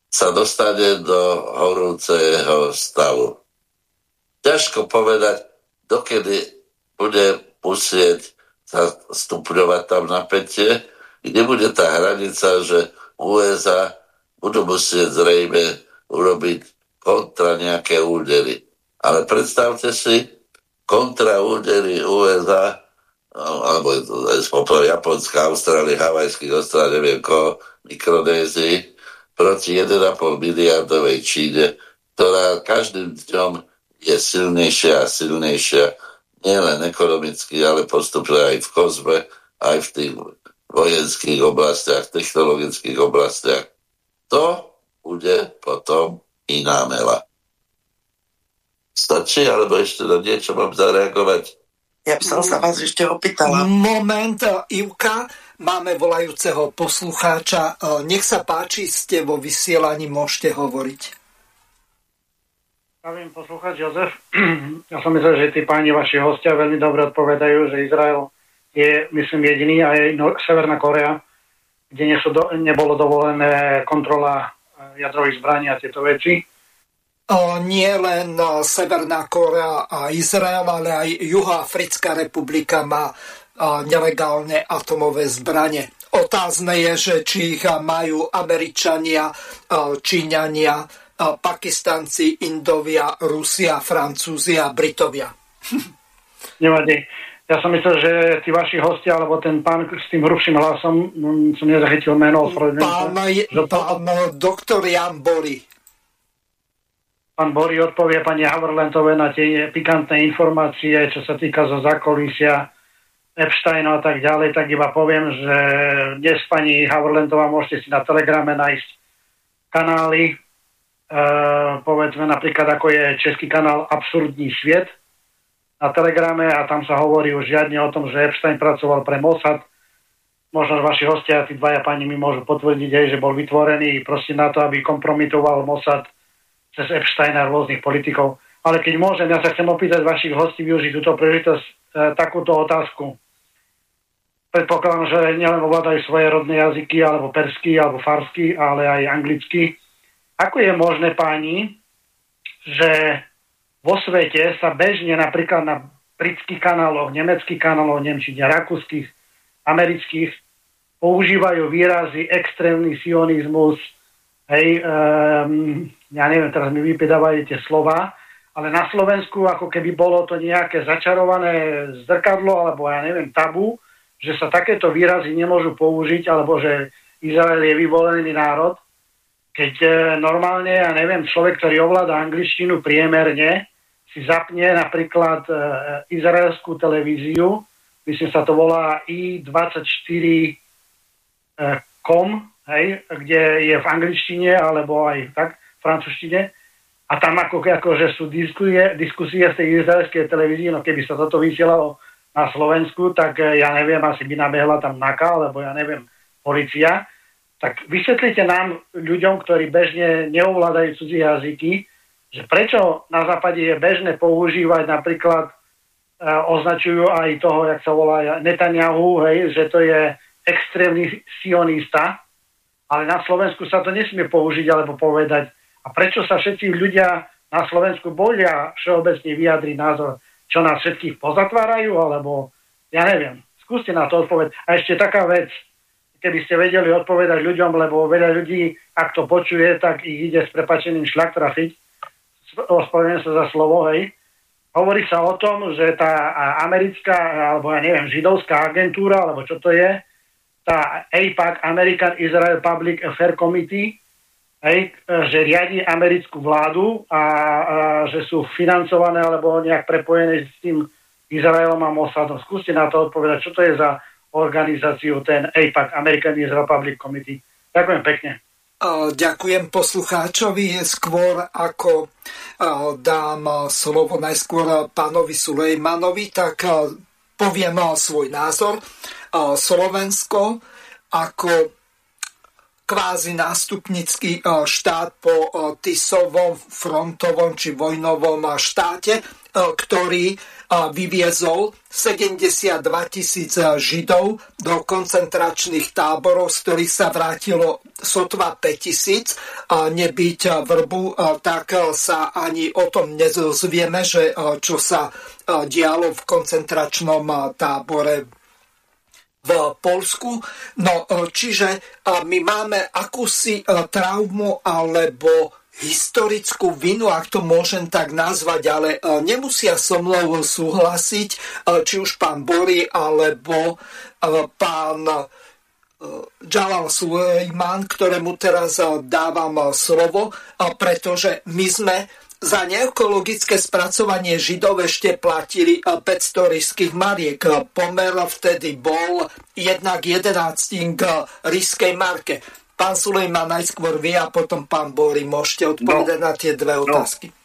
sa dostane do horúceho stavu. Ťažko povedať, dokedy bude musieť sa stupňovať tam napätie, kde bude tá hranica, že USA budú musieť zrejme urobiť kontra nejaké údery. Ale predstavte si, kontra údery USA alebo spopor Japonska, Austrálie, Havajských ostrov, neviem koho, Mikronézii, proti 1,5 miliardovej Číne, ktorá každým dňom je silnejšia a silnejšia nielen ekonomicky, ale postupne aj v kozme, aj v tých vojenských oblastiach, technologických oblastiach. To bude potom iná mela. Stačí, alebo ešte na niečo mám zareagovať? Ja by som sa vás ešte opýtala. Moment, Ivka, máme volajúceho poslucháča. Nech sa páči, ste vo vysielaní, môžete hovoriť. Zdravím poslúchať, Jozef. Ja som myslel, že tí páni vaši hostia veľmi dobre odpovedajú, že Izrael je, myslím, jediný a je no, Severná Korea, kde do, nebolo dovolené kontrola eh, jadrových zbraní a tieto veci. Nie len no, Severná Korea a Izrael, ale aj Juhoafrická republika má o, nelegálne atomové zbranie. Otázne je, že či ich majú Američania, Číňania, Pakistanci, Indovia, Rusia, Francúzi a Britovia. Nevadí. Ja som myslel, že tí vaši hostia, alebo ten pán s tým hrubším hlasom, no, som nezachytil meno. Pán, pán doktor Jan Bori. Pán Bori odpovie pani Haverlentové na tie pikantné informácie, čo sa týka zo zakolísia Epsteina a tak ďalej, tak iba poviem, že dnes pani Haverlentová môžete si na telegrame nájsť kanály, Uh, povedzme napríklad ako je český kanál Absurdní sviet na Telegrame a tam sa hovorí už žiadne o tom, že Epstein pracoval pre Mossad možno vaši hostia, tí dvaja pani mi môžu potvrdiť, aj, že bol vytvorený proste na to, aby kompromitoval Mossad cez Epsteina rôznych politikov. Ale keď môžem, ja sa chcem opýtať vašich hostí využiť túto príležitosť, e, takúto otázku. Predpokladám, že nielen ovládajú svoje rodné jazyky, alebo persky, alebo farsky, ale aj anglicky. Ako je možné, páni, že vo svete sa bežne napríklad na britských kanáloch, nemeckých kanáloch, nemčine, rakúskych, amerických používajú výrazy extrémny sionizmus, hej, um, ja neviem, teraz mi vypedávajú tie slova, ale na Slovensku ako keby bolo to nejaké začarované zrkadlo, alebo ja neviem, tabu, že sa takéto výrazy nemôžu použiť, alebo že Izrael je vyvolený národ, keď e, normálne, ja neviem, človek, ktorý ovláda angličtinu priemerne, si zapne napríklad e, izraelskú televíziu, myslím sa to volá i24.com, e, hej, kde je v angličtine alebo aj tak v francúzštine. A tam ako, ako že sú diskusie, diskusie z tej izraelskej televízie, no keby sa toto vysielalo na Slovensku, tak e, ja neviem, asi by nabehla tam NAKA, alebo ja neviem, policia. Tak vysvetlite nám, ľuďom, ktorí bežne neovládajú cudzie jazyky, že prečo na západe je bežné používať napríklad, e, označujú aj toho, jak sa volá Netanyahu, hej, že to je extrémny sionista, ale na Slovensku sa to nesmie použiť alebo povedať. A prečo sa všetci ľudia na Slovensku bolia všeobecne vyjadriť názor, čo nás všetkých pozatvárajú, alebo ja neviem. Skúste na to odpovedať. A ešte taká vec, keby ste vedeli odpovedať ľuďom, lebo veľa ľudí, ak to počuje, tak ich ide s prepačeným šľak trafiť ospravedlňujem sa za slovo, hej, hovorí sa o tom, že tá americká, alebo ja neviem, židovská agentúra, alebo čo to je, tá APAC, American Israel Public Affair Committee, hej, že riadi americkú vládu a, a že sú financované alebo nejak prepojené s tým Izraelom a Mossadom. Skúste na to odpovedať, čo to je za organizáciu ten APAC, American Israel Public Committee. Ďakujem pekne. Ďakujem poslucháčovi. Skôr ako dám slovo najskôr pánovi Sulejmanovi, tak poviem svoj názor. Slovensko ako kvázi nástupnický štát po Tisovom frontovom či vojnovom štáte, ktorý vyviezol 72 tisíc židov do koncentračných táborov, z ktorých sa vrátilo sotva 5 tisíc. Nebyť vrbu, tak sa ani o tom nezozvieme, že čo sa dialo v koncentračnom tábore v Polsku. No, čiže my máme akúsi traumu alebo historickú vinu, ak to môžem tak nazvať, ale e, nemusia so mnou súhlasiť e, či už pán Bory alebo e, pán Jalal Sulejman, ktorému teraz dávam slovo, pretože my sme za neekologické spracovanie Židov ešte platili 500 ryských mariek. Pomer vtedy bol jednak 11 k ryskej marke. Pán Sulejman najskôr vy a potom pán Bori. Môžete odpovedať no, na tie dve no. otázky. No.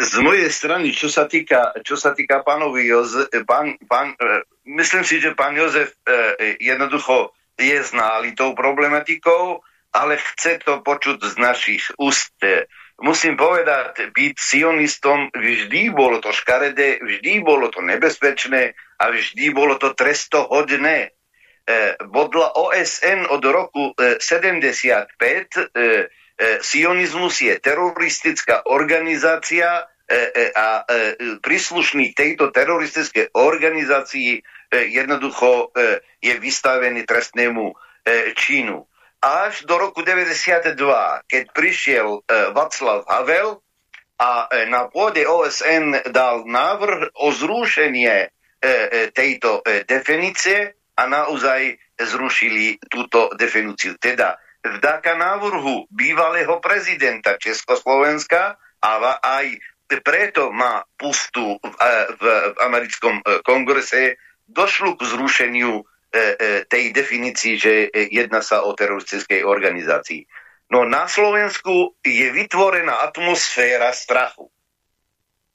Z mojej strany, čo sa týka, čo sa týka pánovi Joze, pán, pán, e, myslím si, že pán Jozef e, jednoducho je ználý tou problematikou, ale chce to počuť z našich úst. Musím povedať, byť sionistom vždy bolo to škaredé, vždy bolo to nebezpečné a vždy bolo to trestohodné podľa e, OSN od roku 75 e, e, sionizmus je teroristická organizácia a príslušný tejto teroristickej organizácii jednoducho je vystavený trestnému činu. Až do roku 92, keď prišiel Václav Havel a na pôde OSN dal návrh o zrušenie tejto definície, a naozaj zrušili túto definíciu. Teda vďaka návrhu bývalého prezidenta Československa a aj preto má pustu v, v, v americkom e, kongrese došlo k zrušeniu e, e, tej definícii, že jedná sa o teroristickej organizácii. No na Slovensku je vytvorená atmosféra strachu.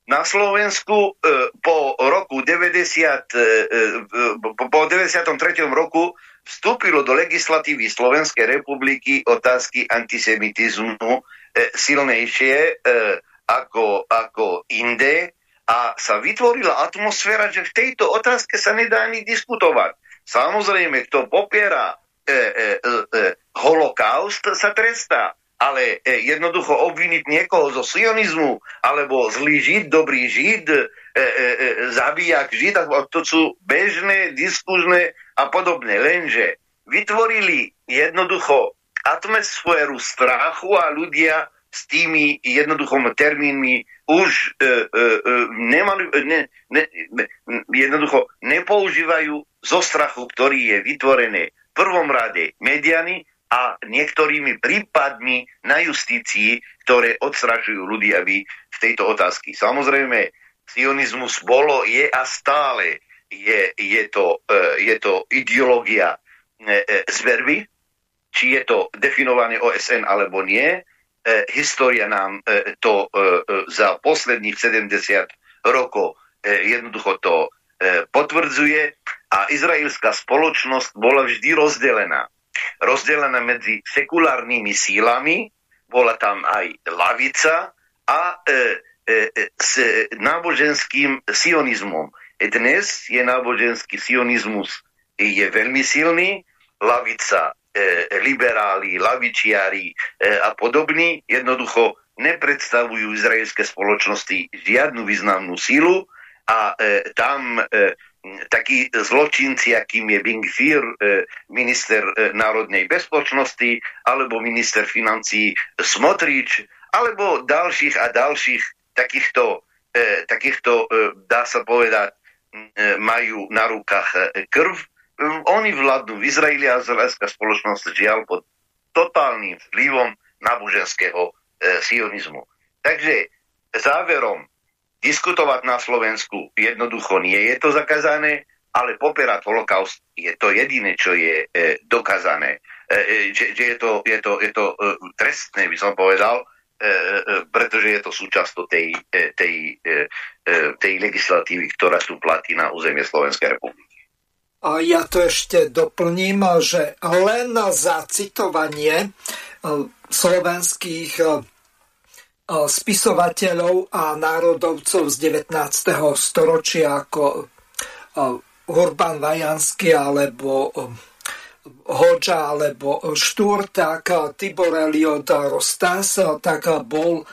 Na Slovensku po roku 90, po 93. roku vstúpilo do legislatívy Slovenskej republiky otázky antisemitizmu silnejšie ako, ako inde a sa vytvorila atmosféra, že v tejto otázke sa nedá ani diskutovať. Samozrejme, kto popiera e, e, e, holokaust, sa trestá. Ale e, jednoducho obviniť niekoho zo sionizmu, alebo zlý žid, dobrý žid, e, e, e, zabijak žid, to sú bežné, diskuzné a podobne. Lenže vytvorili jednoducho atmosféru strachu a ľudia s tými jednoduchom termínmi už e, e, e, nemali, ne, ne, ne, jednoducho nepoužívajú zo strachu, ktorý je vytvorený v prvom rade mediany a niektorými prípadmi na justícii, ktoré odstrašujú ľudí, aby v tejto otázky. Samozrejme, sionizmus bolo, je a stále je, je, to, e, je to ideológia e, zverby, či je to definované OSN alebo nie, E, história nám e, to e, za posledných 70 rokov jednoducho to potvrdzuje a izraelská spoločnosť bola vždy rozdelená. Rozdelená medzi sekulárnymi sílami, bola tam aj lavica a s náboženským sionizmom. Dnes je náboženský sionizmus je veľmi silný, lavica E, liberáli, lavičiari e, a podobní jednoducho nepredstavujú izraelské spoločnosti žiadnu významnú sílu a e, tam takí zločinci, akým je Bing Fir, minister národnej bezpečnosti, alebo minister financí Smotrič, alebo ďalších a ďalších takýchto, takýchto dá sa povedať, majú na rukách krv oni vládnu v Izraeli a izraelská spoločnosť žiaľ pod totálnym vplyvom náboženského e, sionizmu. Takže záverom, diskutovať na Slovensku jednoducho nie je to zakázané, ale popierať holokaust je to jediné, čo je e, dokázané. E, e, že, že je to, je to, je to e, trestné, by som povedal, e, e, pretože je to súčasť tej, e, tej, e, e, tej legislatívy, ktorá tu platí na územie Slovenskej republiky. A ja to ešte doplním, že len za citovanie e, slovenských e, e, spisovateľov a národovcov z 19. storočia ako Urban Vajanský alebo Hoďa alebo Štúr, tak Tibor Eliot Rostas, tak bol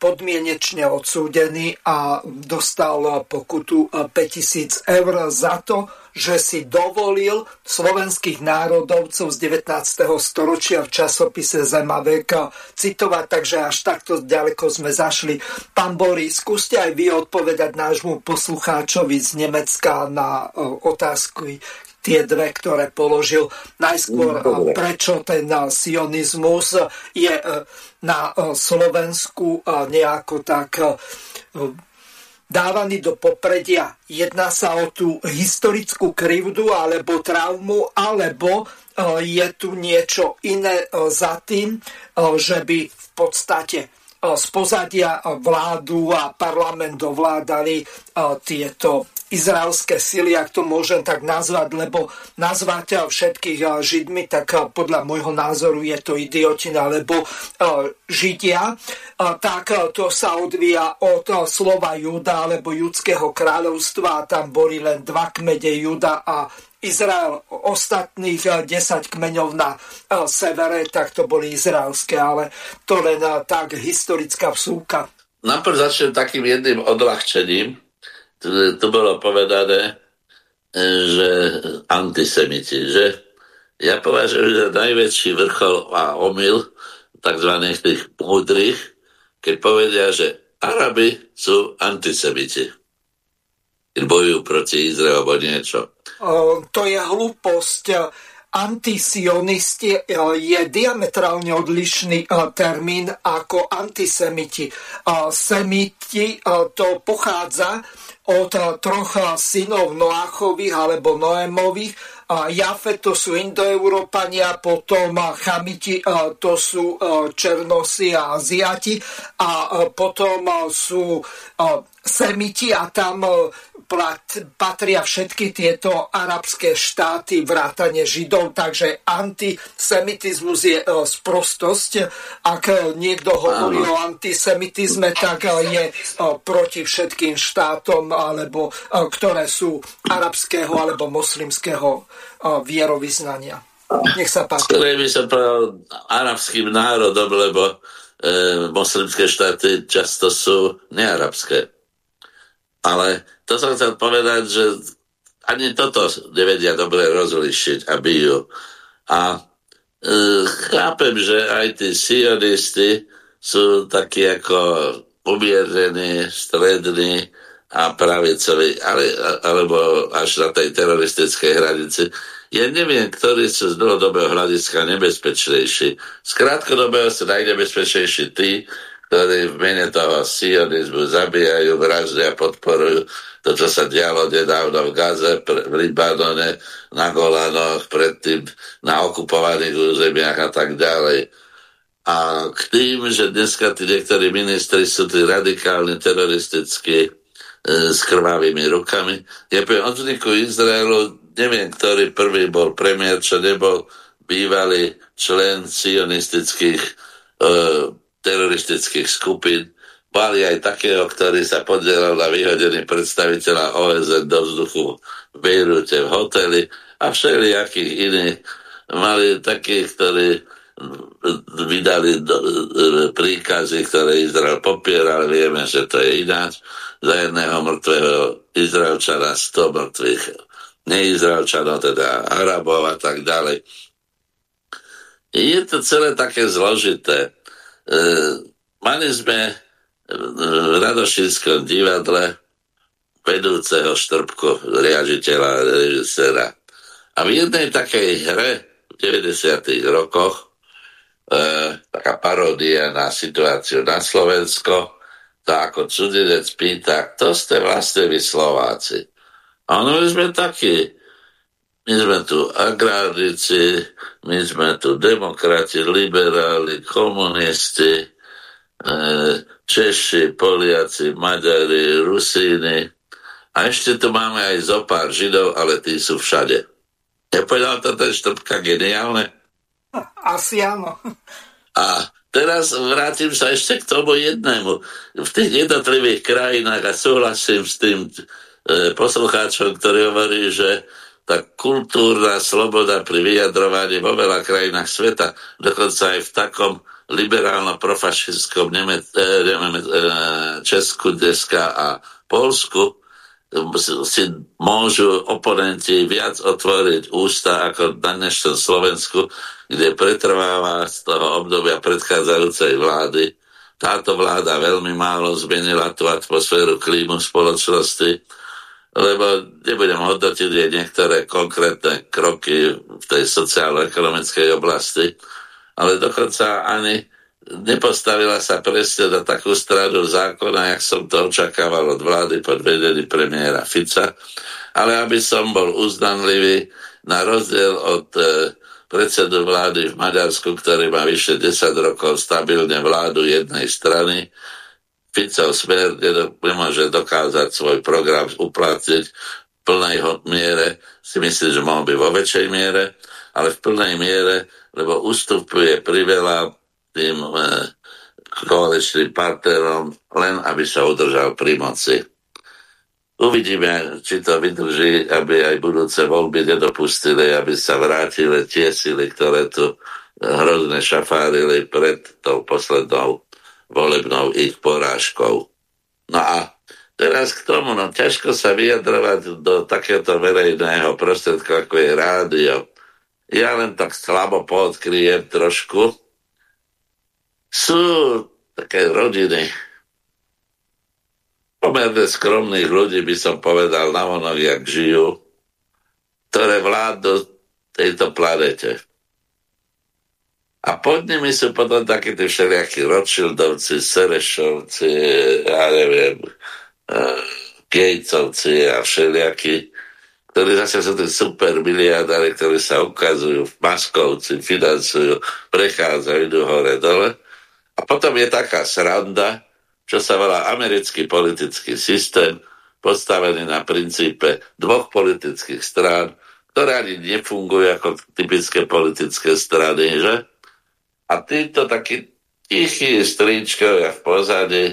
podmienečne odsúdený a dostal pokutu 5000 eur za to, že si dovolil slovenských národovcov z 19. storočia v časopise Zemavek citovať, takže až takto ďaleko sme zašli. Pán Boris, skúste aj vy odpovedať nášmu poslucháčovi z Nemecka na otázky, tie dve, ktoré položil. Najskôr, mm, prečo ten sionizmus je e, na e, Slovensku nejako tak dávaný do popredia. Jedná sa o tú historickú krivdu alebo traumu, alebo e, je tu niečo iné e, za tým, e, že by v podstate z pozadia vládu a parlament dovládali tieto izraelské sily, ak to môžem tak nazvať, lebo nazvať všetkých Židmi, tak podľa môjho názoru je to idiotina, lebo Židia, tak to sa odvíja od slova Juda alebo judského kráľovstva. Tam boli len dva kmede Juda a Izrael, ostatných 10 kmeňov na severe, tak to boli izraelské, ale to len tak historická vsúka. Najprv začnem takým jedným odľahčením, tu bolo povedané, e, že antisemiti, že ja považujem za najväčší vrchol a omyl tzv. tých múdrych, keď povedia, že Arabi sú antisemiti. Keď bojujú proti Izraelu alebo niečo. O, to je hlúposť antisionisti e, je diametrálne odlišný e, termín ako antisemiti. Semiti to pochádza od troch synov Noachových alebo Noémových. Jafet to sú indoeurópania, potom Chamiti to sú černosi a Aziati a potom sú semiti a tam patria všetky tieto arabské štáty, vrátane Židov, takže antisemitizmus je sprostosť. Ak niekto hovorí o antisemitizme, tak je proti všetkým štátom, alebo ktoré sú arabského alebo moslimského vierovýznania. Nech sa páči. Skôr by som povedal arabským národom, lebo e, moslimské štáty často sú nearabské. Ale to som chcel povedať, že ani toto nevedia dobre rozlišiť a bijú. A e, chápem, že aj tí sionisti sú takí ako umierení, strední a pravicovi, ale, alebo až na tej teroristickej hranici. Ja neviem, ktorí sú z dlhodobého hľadiska nebezpečnejší. Z krátkodobého sú najnebezpečnejší tí, ktorí v mene toho sionizmu zabíjajú, vraždia, podporujú to, čo sa dialo nedávno v Gaze, v Libanone, na Golanoch, predtým na okupovaných územiach a tak ďalej. A k tým, že dneska tí niektorí ministri sú tí radikálni, teroristickí, e, s krvavými rukami. Ja poviem, od Izraelu neviem, ktorý prvý bol premiér, čo nebol bývalý člen sionistických e, teroristických skupín. Mali aj takého, ktorý sa podielal na vyhodení predstaviteľa OSN do vzduchu v Bejrute, v hoteli a všelijakých iných. Mali takých, ktorí vydali do, e, príkazy, ktoré Izrael popieral. Vieme, že to je ináč. Za jedného mŕtvého Izraelčana 100 mŕtvych neizraelčanov, teda Arabov a tak ďalej. Je to celé také zložité. E, mali sme v Radošinskom divadle vedúceho štrbku, riaditeľa, režisera. A v jednej takej hre v 90. rokoch e, taká paródia na situáciu na Slovensko, to ako cudzinec pýta, kto ste vlastne vy Slováci? Áno, my sme takí. My sme tu agrárnici, my sme tu demokrati, liberáli, komunisti, e, Češi, Poliaci, Maďari, Rusíni. A ešte tu máme aj zo pár Židov, ale tí sú všade. Nepovedal to ten Štrbka geniálne? Asi áno. A teraz vrátim sa ešte k tomu jednému. V tých jednotlivých krajinách a súhlasím s tým, E, poslucháčom, ktorý hovorí, že tá kultúrna sloboda pri vyjadrovaní vo veľa krajinách sveta, dokonca aj v takom liberálno-profašistskom Neme- e, e, Česku dneska a Polsku, si môžu oponenti viac otvoriť ústa ako na dnešnom Slovensku, kde pretrváva z toho obdobia predchádzajúcej vlády. Táto vláda veľmi málo zmenila tú atmosféru klímu spoločnosti lebo nebudem hodnotiť niektoré konkrétne kroky v tej sociálno-ekonomickej oblasti, ale dokonca ani nepostavila sa presne na takú stranu zákona, jak som to očakával od vlády pod vedením premiéra Fica, ale aby som bol uznanlivý na rozdiel od e, predsedu vlády v Maďarsku, ktorý má vyše 10 rokov stabilne vládu jednej strany, Fico smer nemôže dokázať svoj program uplatniť v plnej miere, si myslím, že mohol by vo väčšej miere, ale v plnej miere, lebo ustupuje priveľa tým e, koaličným partnerom, len aby sa udržal pri moci. Uvidíme, či to vydrží, aby aj budúce voľby nedopustili, aby sa vrátili tie sily, ktoré tu hrozne šafárili pred tou poslednou volebnou ich porážkou. No a teraz k tomu, no ťažko sa vyjadrovať do takéhoto verejného prostredka, ako je rádio. Ja len tak slabo podkryjem trošku. Sú také rodiny, pomerne skromných ľudí, by som povedal, na vonok, jak žijú, ktoré vládnu tejto planete. A pod nimi sú potom takí tí všelijakí Rothschildovci, Serešovci, ja neviem, uh, Gatesovci a všelijakí, ktorí zase sú tí super miliardári, ktorí sa ukazujú v maskovci, financujú, prechádzajú, idú hore dole. A potom je taká sranda, čo sa volá americký politický systém, postavený na princípe dvoch politických strán, ktoré ani nefungujú ako typické politické strany, že? A títo takí tichí stríčkovia v pozadí,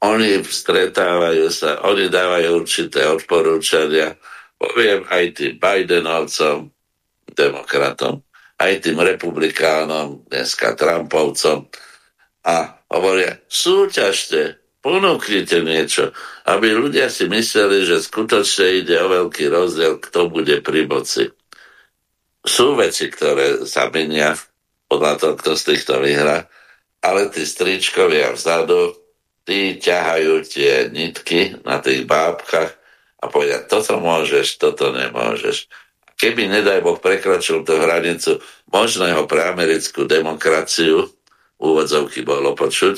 oni stretávajú sa, oni dávajú určité odporúčania, poviem aj tým Bidenovcom, demokratom, aj tým republikánom, dneska Trumpovcom a hovoria, súťažte, ponúknite niečo, aby ľudia si mysleli, že skutočne ide o veľký rozdiel, kto bude pri moci. Sú veci, ktoré sa menia podľa toho, kto z týchto vyhrá, ale tí stričkovia vzadu, tí ťahajú tie nitky na tých bábkach a povedia, toto môžeš, toto nemôžeš. Keby, nedaj Boh, prekročil tú hranicu možného pre americkú demokraciu, úvodzovky bolo počuť,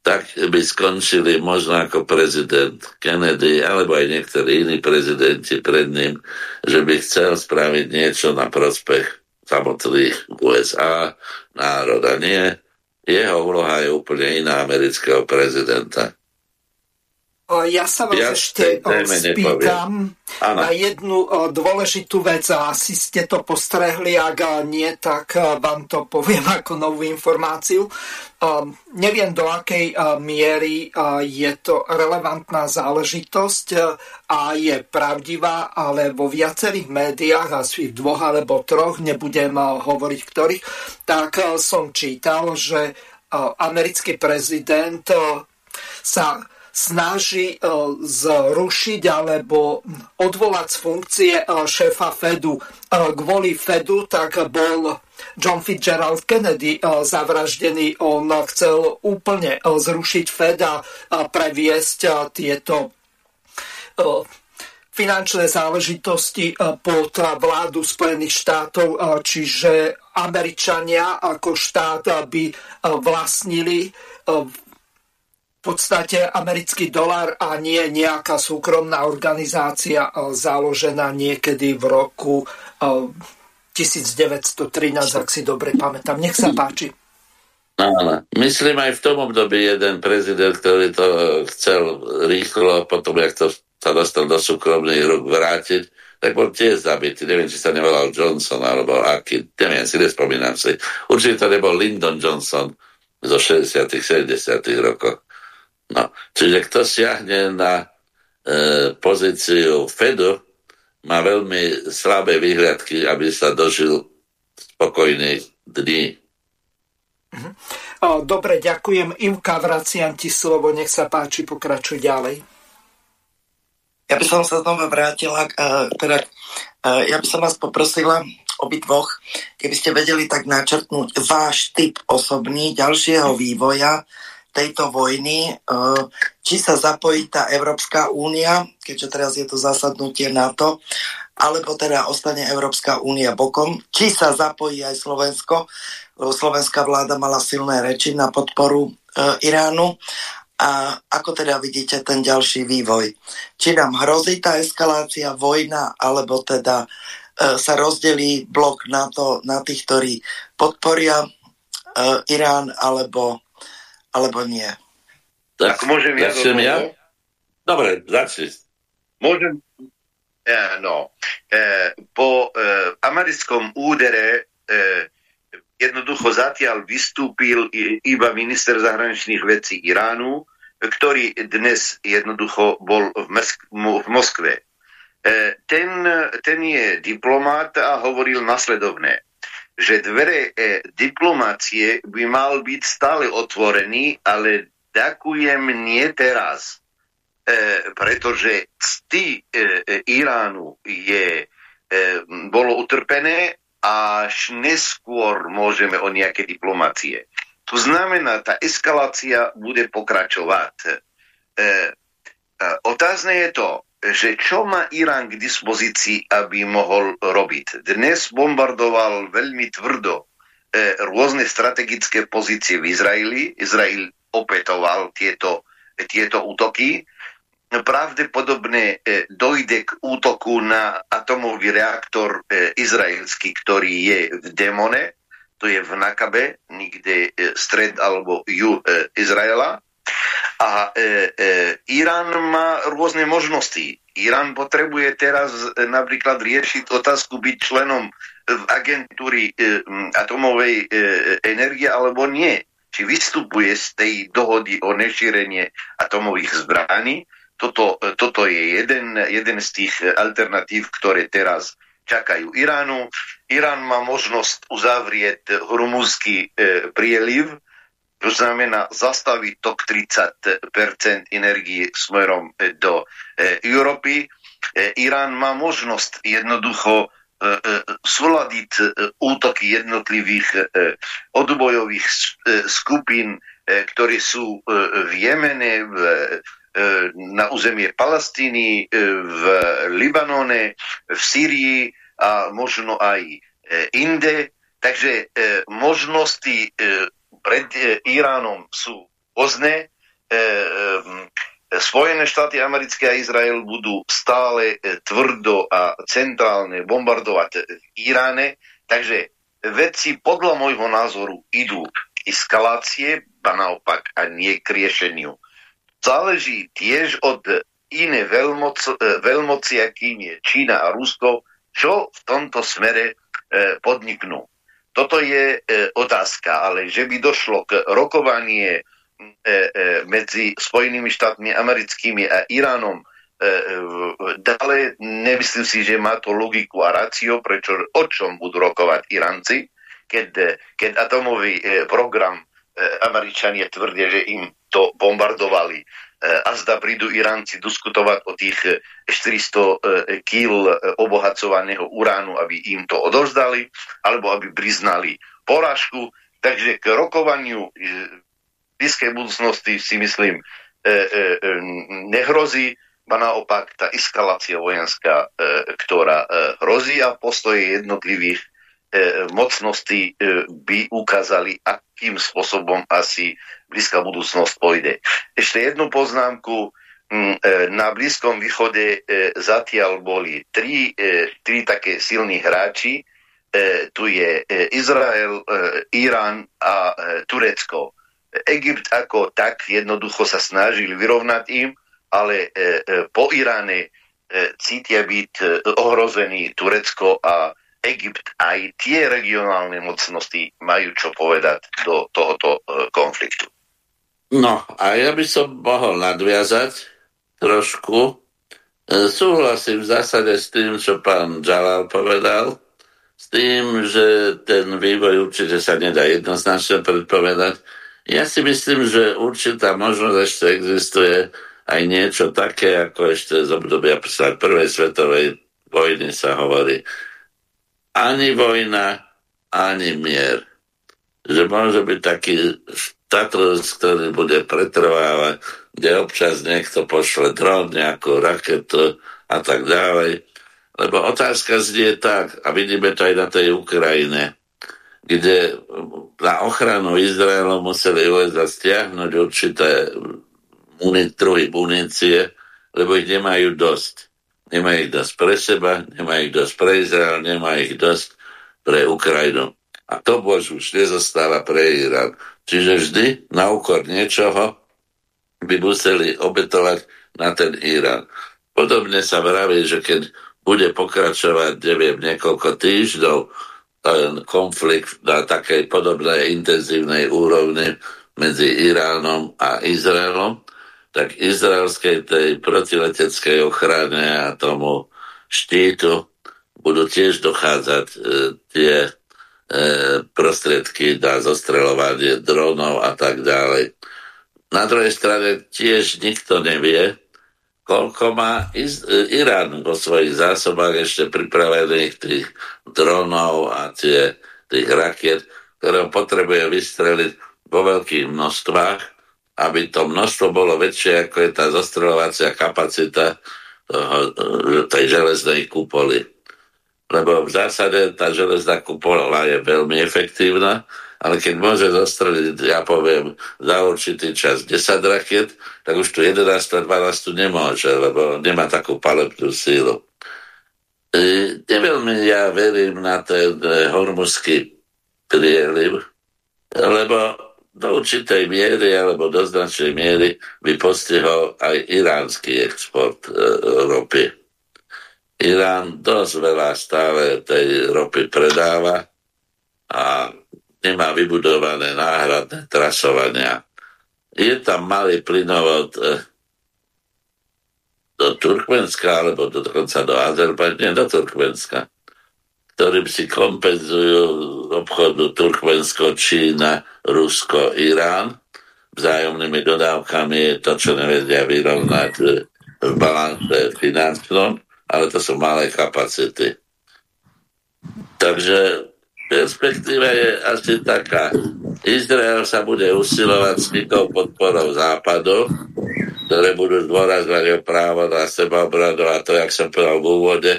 tak by skončili možno ako prezident Kennedy alebo aj niektorí iní prezidenti pred ním, že by chcel spraviť niečo na prospech samotných USA, národa. Nie, jeho úloha je úplne iná amerického prezidenta. Ja sa vás ja ešte spýtam na jednu dôležitú vec a asi ste to postrehli, ak nie, tak vám to poviem ako novú informáciu. Neviem, do akej miery je to relevantná záležitosť a je pravdivá, ale vo viacerých médiách, asi v dvoch alebo troch, nebudem hovoriť ktorých, tak som čítal, že americký prezident sa snaží e, zrušiť alebo odvolať z funkcie e, šéfa Fedu. E, kvôli Fedu tak bol John Fitzgerald Kennedy zavraždený. On chcel úplne zrušiť Fed a previesť tieto finančné záležitosti pod vládu Spojených štátov, čiže Američania ako štát by vlastnili v podstate americký dolar a nie nejaká súkromná organizácia eh, založená niekedy v roku 1913, eh, ak si dobre pamätám. Nech sa páči. Áno, myslím aj v tom období jeden prezident, ktorý to eh, chcel rýchlo, potom, jak to sa dostal do súkromných rúk vrátiť, tak bol tiež zabitý. Neviem, či sa nevolal Johnson, alebo aký, neviem si, nespomínam si. Určite to nebol Lyndon Johnson zo 60 70 rokov. No, čiže kto siahne na e, pozíciu Fedu, má veľmi slabé výhľadky, aby sa dožil spokojný dní. Mhm. Dobre, ďakujem. Ivka, vraciam ti slovo, nech sa páči, pokračuj ďalej. Ja by som sa znova vrátila, uh, teda, uh, ja by som vás poprosila obidvoch, keby ste vedeli tak načrtnúť váš typ osobný ďalšieho vývoja, tejto vojny, e, či sa zapojí tá Európska únia, keďže teraz je to zasadnutie NATO, alebo teda ostane Európska únia bokom, či sa zapojí aj Slovensko. Slovenská vláda mala silné reči na podporu e, Iránu. A ako teda vidíte ten ďalší vývoj? Či nám hrozí tá eskalácia, vojna, alebo teda sa rozdelí blok NATO na tých, ktorí podporia Irán, alebo alebo nie? Tak, tak môžem ja? ja? Dobre, začni. Môžem? Ja, no. E, po e, americkom údere e, jednoducho zatiaľ vystúpil iba minister zahraničných vecí Iránu, ktorý dnes jednoducho bol v, Mesk- v Moskve. E, ten, ten je diplomát a hovoril nasledovné že dvere e, diplomácie by mal byť stále otvorený, ale ďakujem nie teraz. E, pretože cty e, e, Iránu je, e, bolo utrpené až neskôr môžeme o nejaké diplomácie. To znamená, tá eskalácia bude pokračovať. E, e, otázne je to, že čo má Irán k dispozícii, aby mohol robiť. Dnes bombardoval veľmi tvrdo e, rôzne strategické pozície v Izraeli. Izrael opetoval tieto, tieto útoky. Pravdepodobne e, dojde k útoku na atomový reaktor e, izraelský, ktorý je v Demone. to je v Nakabe, nikde stred alebo juh Izraela. A e, e, Irán má rôzne možnosti. Irán potrebuje teraz napríklad riešiť otázku byť členom v agentúry e, atomovej e, energie alebo nie. Či vystupuje z tej dohody o nešírenie atomových zbraní. Toto, toto je jeden, jeden z tých alternatív, ktoré teraz čakajú Iránu. Irán má možnosť uzavrieť hormuzský e, prieliv, to znamená zastaviť tok 30 energii smerom e, do e, Európy. E, Irán má možnosť jednoducho súľadiť útoky jednotlivých odbojových skupín, ktorí sú v Jemene, v, na územie Palestíny, v Libanone, v Sýrii a možno aj inde. Takže možnosti pred e, Iránom sú rôzne. E, e, Spojené štáty americké a Izrael budú stále tvrdo a centrálne bombardovať v Iráne, takže vedci podľa môjho názoru idú k eskalácie, a naopak a nie k riešeniu. Záleží tiež od iné veľmoc, veľmoci, akým je Čína a Rusko, čo v tomto smere podniknú. Toto je e, otázka, ale že by došlo k rokovanie e, e, medzi Spojenými štátmi americkými a Iránom, e, e, dále nemyslím si, že má to logiku a rácio, prečo o čom budú rokovať Iránci, keď, keď atomový e, program e, Američania tvrdia, že im to bombardovali. E, a zda prídu Iránci diskutovať o tých 400 e, e, kg obohacovaného uránu, aby im to odovzdali, alebo aby priznali porážku. Takže k rokovaniu blízkej budúcnosti si myslím nehrozí, a naopak tá eskalácia vojenská, ktorá hrozí a postoje jednotlivých mocnosti e, by ukázali, akým spôsobom asi blízka budúcnosť pôjde. Ešte jednu poznámku. Mm, e, na Blízkom východe zatiaľ boli tri, tri také silní hráči. Tu je Izrael, Irán a Turecko. Egypt ako tak jednoducho sa snažili vyrovnať im, ale po Iráne cítia byť ohrozený Turecko a Egypt aj tie regionálne mocnosti majú čo povedať do tohoto e, konfliktu. No a ja by som mohol nadviazať trošku. E, súhlasím v zásade s tým, čo pán Jalal povedal, s tým, že ten vývoj určite sa nedá jednoznačne predpovedať. Ja si myslím, že určitá možnosť ešte existuje aj niečo také, ako ešte z obdobia prvej svetovej vojny sa hovorí, ani vojna, ani mier. Že môže byť taký status, ktorý bude pretrvávať, kde občas niekto pošle dron, nejakú raketu a tak ďalej. Lebo otázka znie tak, a vidíme to aj na tej Ukrajine, kde na ochranu Izraelu museli USA stiahnuť určité druhy munície, lebo ich nemajú dosť. Nemá ich dosť pre seba, nemá ich dosť pre Izrael, nemá ich dosť pre Ukrajinu. A to bož už nezostáva pre Irán. Čiže vždy na úkor niečoho by museli obetovať na ten Irán. Podobne sa vraví, že keď bude pokračovať, neviem, niekoľko týždňov ten konflikt na takej podobnej intenzívnej úrovni medzi Iránom a Izraelom, tak izraelskej tej protileteckej ochrane a tomu štítu budú tiež dochádzať e, tie prostriedky na zostreľovanie dronov a tak ďalej. Na druhej strane tiež nikto nevie, koľko má e, Irán vo svojich zásobách ešte pripravených tých dronov a tie, tých rakiet, ktoré potrebuje vystreliť vo veľkých množstvách aby to množstvo bolo väčšie, ako je tá zostreľovacia kapacita toho, tej železnej kupoly. Lebo v zásade tá železná kupola je veľmi efektívna, ale keď môže zostreliť, ja poviem, za určitý čas 10 raket, tak už tu 11 a 12 tu nemôže, lebo nemá takú palebnú sílu. E, neveľmi ja verím na ten e, hormuzský prieliv, lebo do určitej miery alebo do značnej miery by postihol aj iránsky export e, ropy. Irán dosť veľa stále tej ropy predáva a nemá vybudované náhradné trasovania. Je tam malý plynovod e, do Turkmenska alebo dokonca do Azerbajdžanu, do Turkmenska ktorým si kompenzujú obchodu Turkmensko, Čína, Rusko, Irán. Vzájomnými dodávkami je to, čo nevedia vyrovnať v balance finančnom, ale to sú malé kapacity. Takže perspektíva je asi taká. Izrael sa bude usilovať s týkou podporou západu, ktoré budú zdôrazňovať právo na seba obradu a to, jak som povedal v úvode,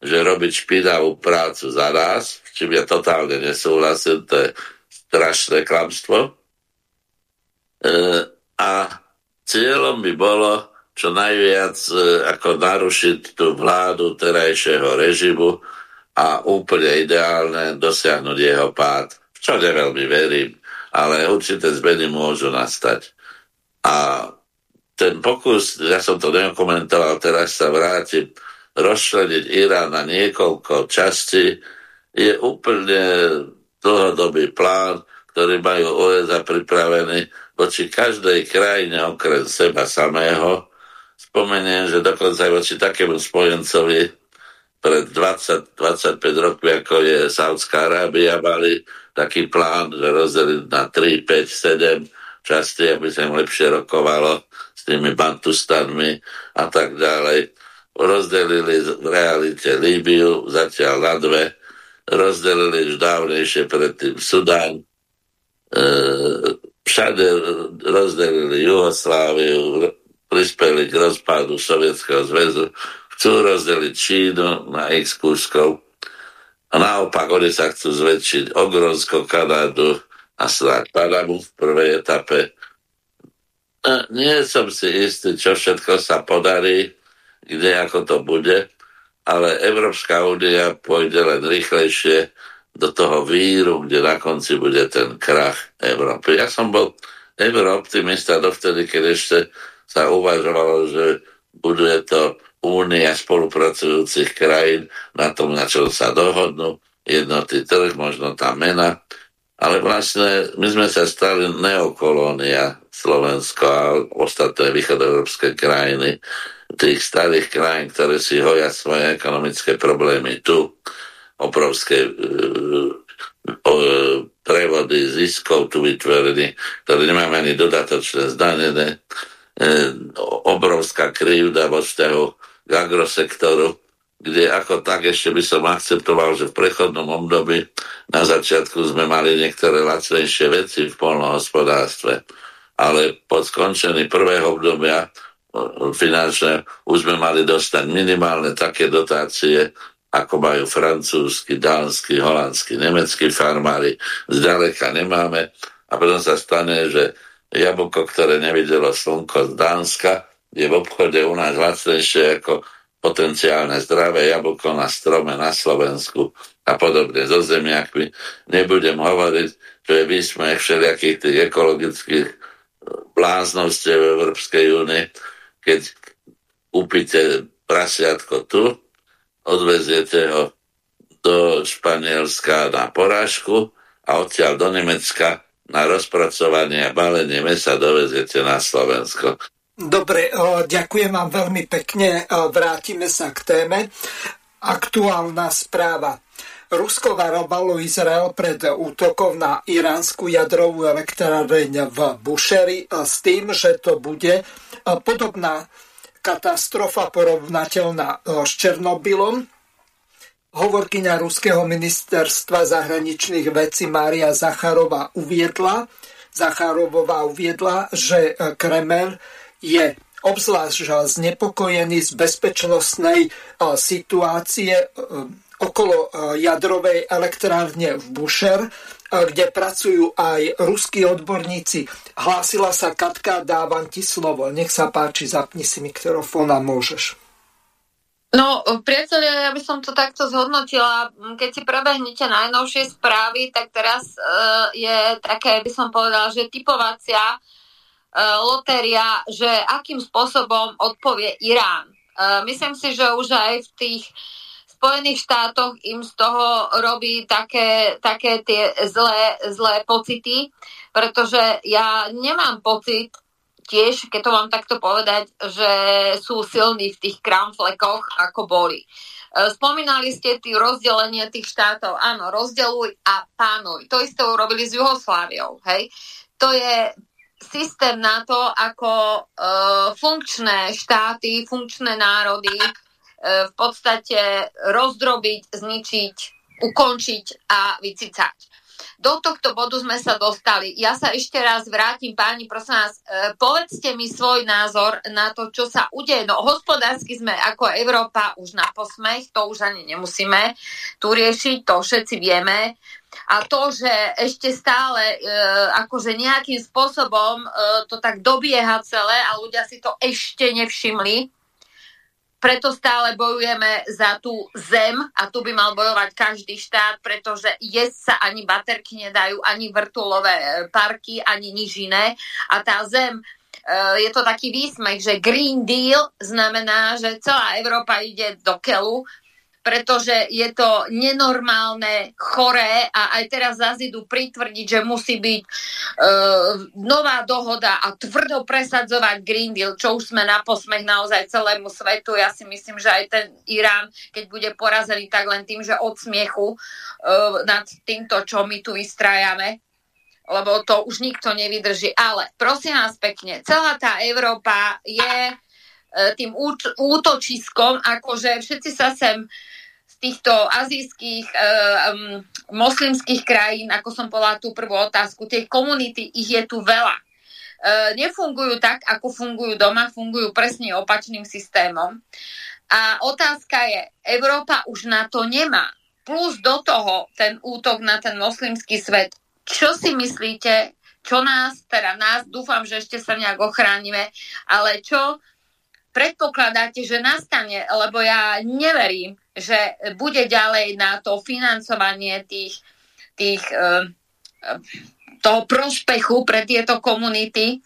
že robiť špinavú prácu za nás, s čím ja totálne nesúhlasím, to je strašné klamstvo. E, a cieľom by bolo čo najviac e, ako narušiť tú vládu terajšieho režimu a úplne ideálne dosiahnuť jeho pád, v čo neveľmi verím, ale určité zmeny môžu nastať. A ten pokus, ja som to nekomentoval, teraz sa vrátim, rozšleniť Irán na niekoľko častí, je úplne dlhodobý plán, ktorý majú USA pripravený voči každej krajine okrem seba samého. Spomeniem, že dokonca aj voči takému spojencovi pred 20-25 rokmi, ako je Saudská Arábia, mali taký plán, že rozdeliť na 3, 5, 7 časti, aby sa im lepšie rokovalo s tými bantustanmi a tak ďalej. Rozdelili v realite Líbiu, zatiaľ na dve, rozdelili už dávnejšie predtým Sudán, e, všade rozdelili Jugosláviu, prispeli k rozpadu Sovietskeho zväzu, chcú rozdeliť Čínu na x kúskov a naopak oni sa chcú zväčšiť Ogronsko, Kanadu a snáď Panamu v prvej etape. E, nie som si istý, čo všetko sa podarí, kde ako to bude, ale Európska únia pôjde len rýchlejšie do toho víru, kde na konci bude ten krach Európy. Ja som bol eurooptimista dovtedy, keď ešte sa uvažovalo, že buduje to únia spolupracujúcich krajín na tom, na čo sa dohodnú, jednotý trh, možno tá mena. Ale vlastne my sme sa stali neokolónia Slovensko a ostatné východoeurópske krajiny tých starých krajín, ktoré si hoja svoje ekonomické problémy tu, obrovské e, e, prevody ziskov tu vytvorené, ktoré nemáme ani dodatočné zdanené, e, obrovská krivda vo k agrosektoru, kde ako tak ešte by som akceptoval, že v prechodnom období na začiatku sme mali niektoré lacnejšie veci v polnohospodárstve, ale po skončení prvého obdobia finančné, už sme mali dostať minimálne také dotácie, ako majú francúzsky, dánsky, holandský, nemeckí farmári. Zďaleka nemáme. A potom sa stane, že jablko, ktoré nevidelo slnko z Dánska, je v obchode u nás lacnejšie ako potenciálne zdravé jablko na strome na Slovensku a podobne so zemiakmi. Nebudem hovoriť, že je výsmech všelijakých tých ekologických bláznovstiev v Európskej únie, keď kúpite prasiatko tu, odveziete ho do Španielska na porážku a odtiaľ do Nemecka na rozpracovanie a balenie mesa doveziete na Slovensko. Dobre, ďakujem vám veľmi pekne. Vrátime sa k téme. Aktuálna správa. Rusko varovalo Izrael pred útokom na iránsku jadrovú elektráreň v Bušeri s tým, že to bude podobná katastrofa porovnateľná s Černobylom. Hovorkyňa Ruského ministerstva zahraničných vecí Mária Zacharova uviedla, Zacharovová uviedla, že Kreml je obzvlášť znepokojený z bezpečnostnej situácie okolo e, jadrovej elektrárne v Bušer, e, kde pracujú aj ruskí odborníci. Hlásila sa Katka, dávam ti slovo. Nech sa páči, zapni si mikrofón a môžeš. No, priatelia, ja by som to takto zhodnotila. Keď si prebehnete najnovšie správy, tak teraz uh, je také, by som povedala, že typovacia uh, lotéria, že akým spôsobom odpovie Irán. Uh, myslím si, že už aj v tých Spojených štátoch im z toho robí také, také tie zlé, zlé pocity, pretože ja nemám pocit, tiež, keď to mám takto povedať, že sú silní v tých kramflekoch, ako boli. E, spomínali ste tých rozdelenie tých štátov. Áno, rozdeluj a pánuj. To isté urobili s Jugosláviou. Hej? To je systém na to, ako uh, funkčné štáty, funkčné národy uh, v podstate rozdrobiť, zničiť, ukončiť a vycicať do tohto bodu sme sa dostali. Ja sa ešte raz vrátim, páni, prosím vás, e, povedzte mi svoj názor na to, čo sa udeje. No hospodársky sme ako Európa už na posmech, to už ani nemusíme tu riešiť, to všetci vieme. A to, že ešte stále e, akože nejakým spôsobom e, to tak dobieha celé a ľudia si to ešte nevšimli, preto stále bojujeme za tú zem a tu by mal bojovať každý štát, pretože jesť sa ani baterky nedajú, ani vrtulové e, parky, ani nič iné. A tá zem, e, je to taký výsmech, že Green Deal znamená, že celá Európa ide do kelu, pretože je to nenormálne, choré a aj teraz zase idú pritvrdiť, že musí byť uh, nová dohoda a tvrdo presadzovať Green Deal, čo už sme na posmech naozaj celému svetu. Ja si myslím, že aj ten Irán, keď bude porazený, tak len tým, že od smiechu uh, nad týmto, čo my tu vystrajame, lebo to už nikto nevydrží. Ale prosím vás pekne, celá tá Európa je E, tým útočiskom, akože všetci sa sem z týchto azijských, um, moslimských krajín, ako som povedala tú prvú otázku, tie komunity, ich je tu veľa. Uh, nefungujú tak, ako fungujú doma, fungujú presne opačným systémom. A otázka je, Európa už na to nemá. Plus do toho ten útok na ten moslimský svet. Čo si myslíte, čo nás, teda nás, dúfam, že ešte sa nejak ochránime, ale čo predpokladáte, že nastane, lebo ja neverím, že bude ďalej na to financovanie tých, tých uh, toho prospechu pre tieto komunity.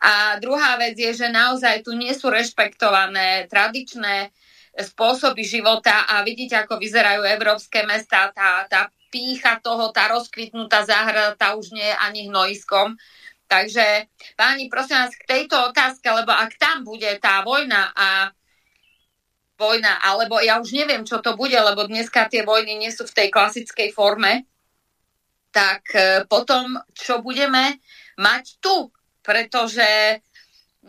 A druhá vec je, že naozaj tu nie sú rešpektované tradičné spôsoby života a vidíte, ako vyzerajú európske mesta, tá, tá pícha toho, tá rozkvitnutá záhrada, tá už nie je ani hnojiskom. Takže páni, prosím vás, k tejto otázke, lebo ak tam bude tá vojna a vojna, alebo ja už neviem, čo to bude, lebo dneska tie vojny nie sú v tej klasickej forme, tak e, potom čo budeme mať tu? Pretože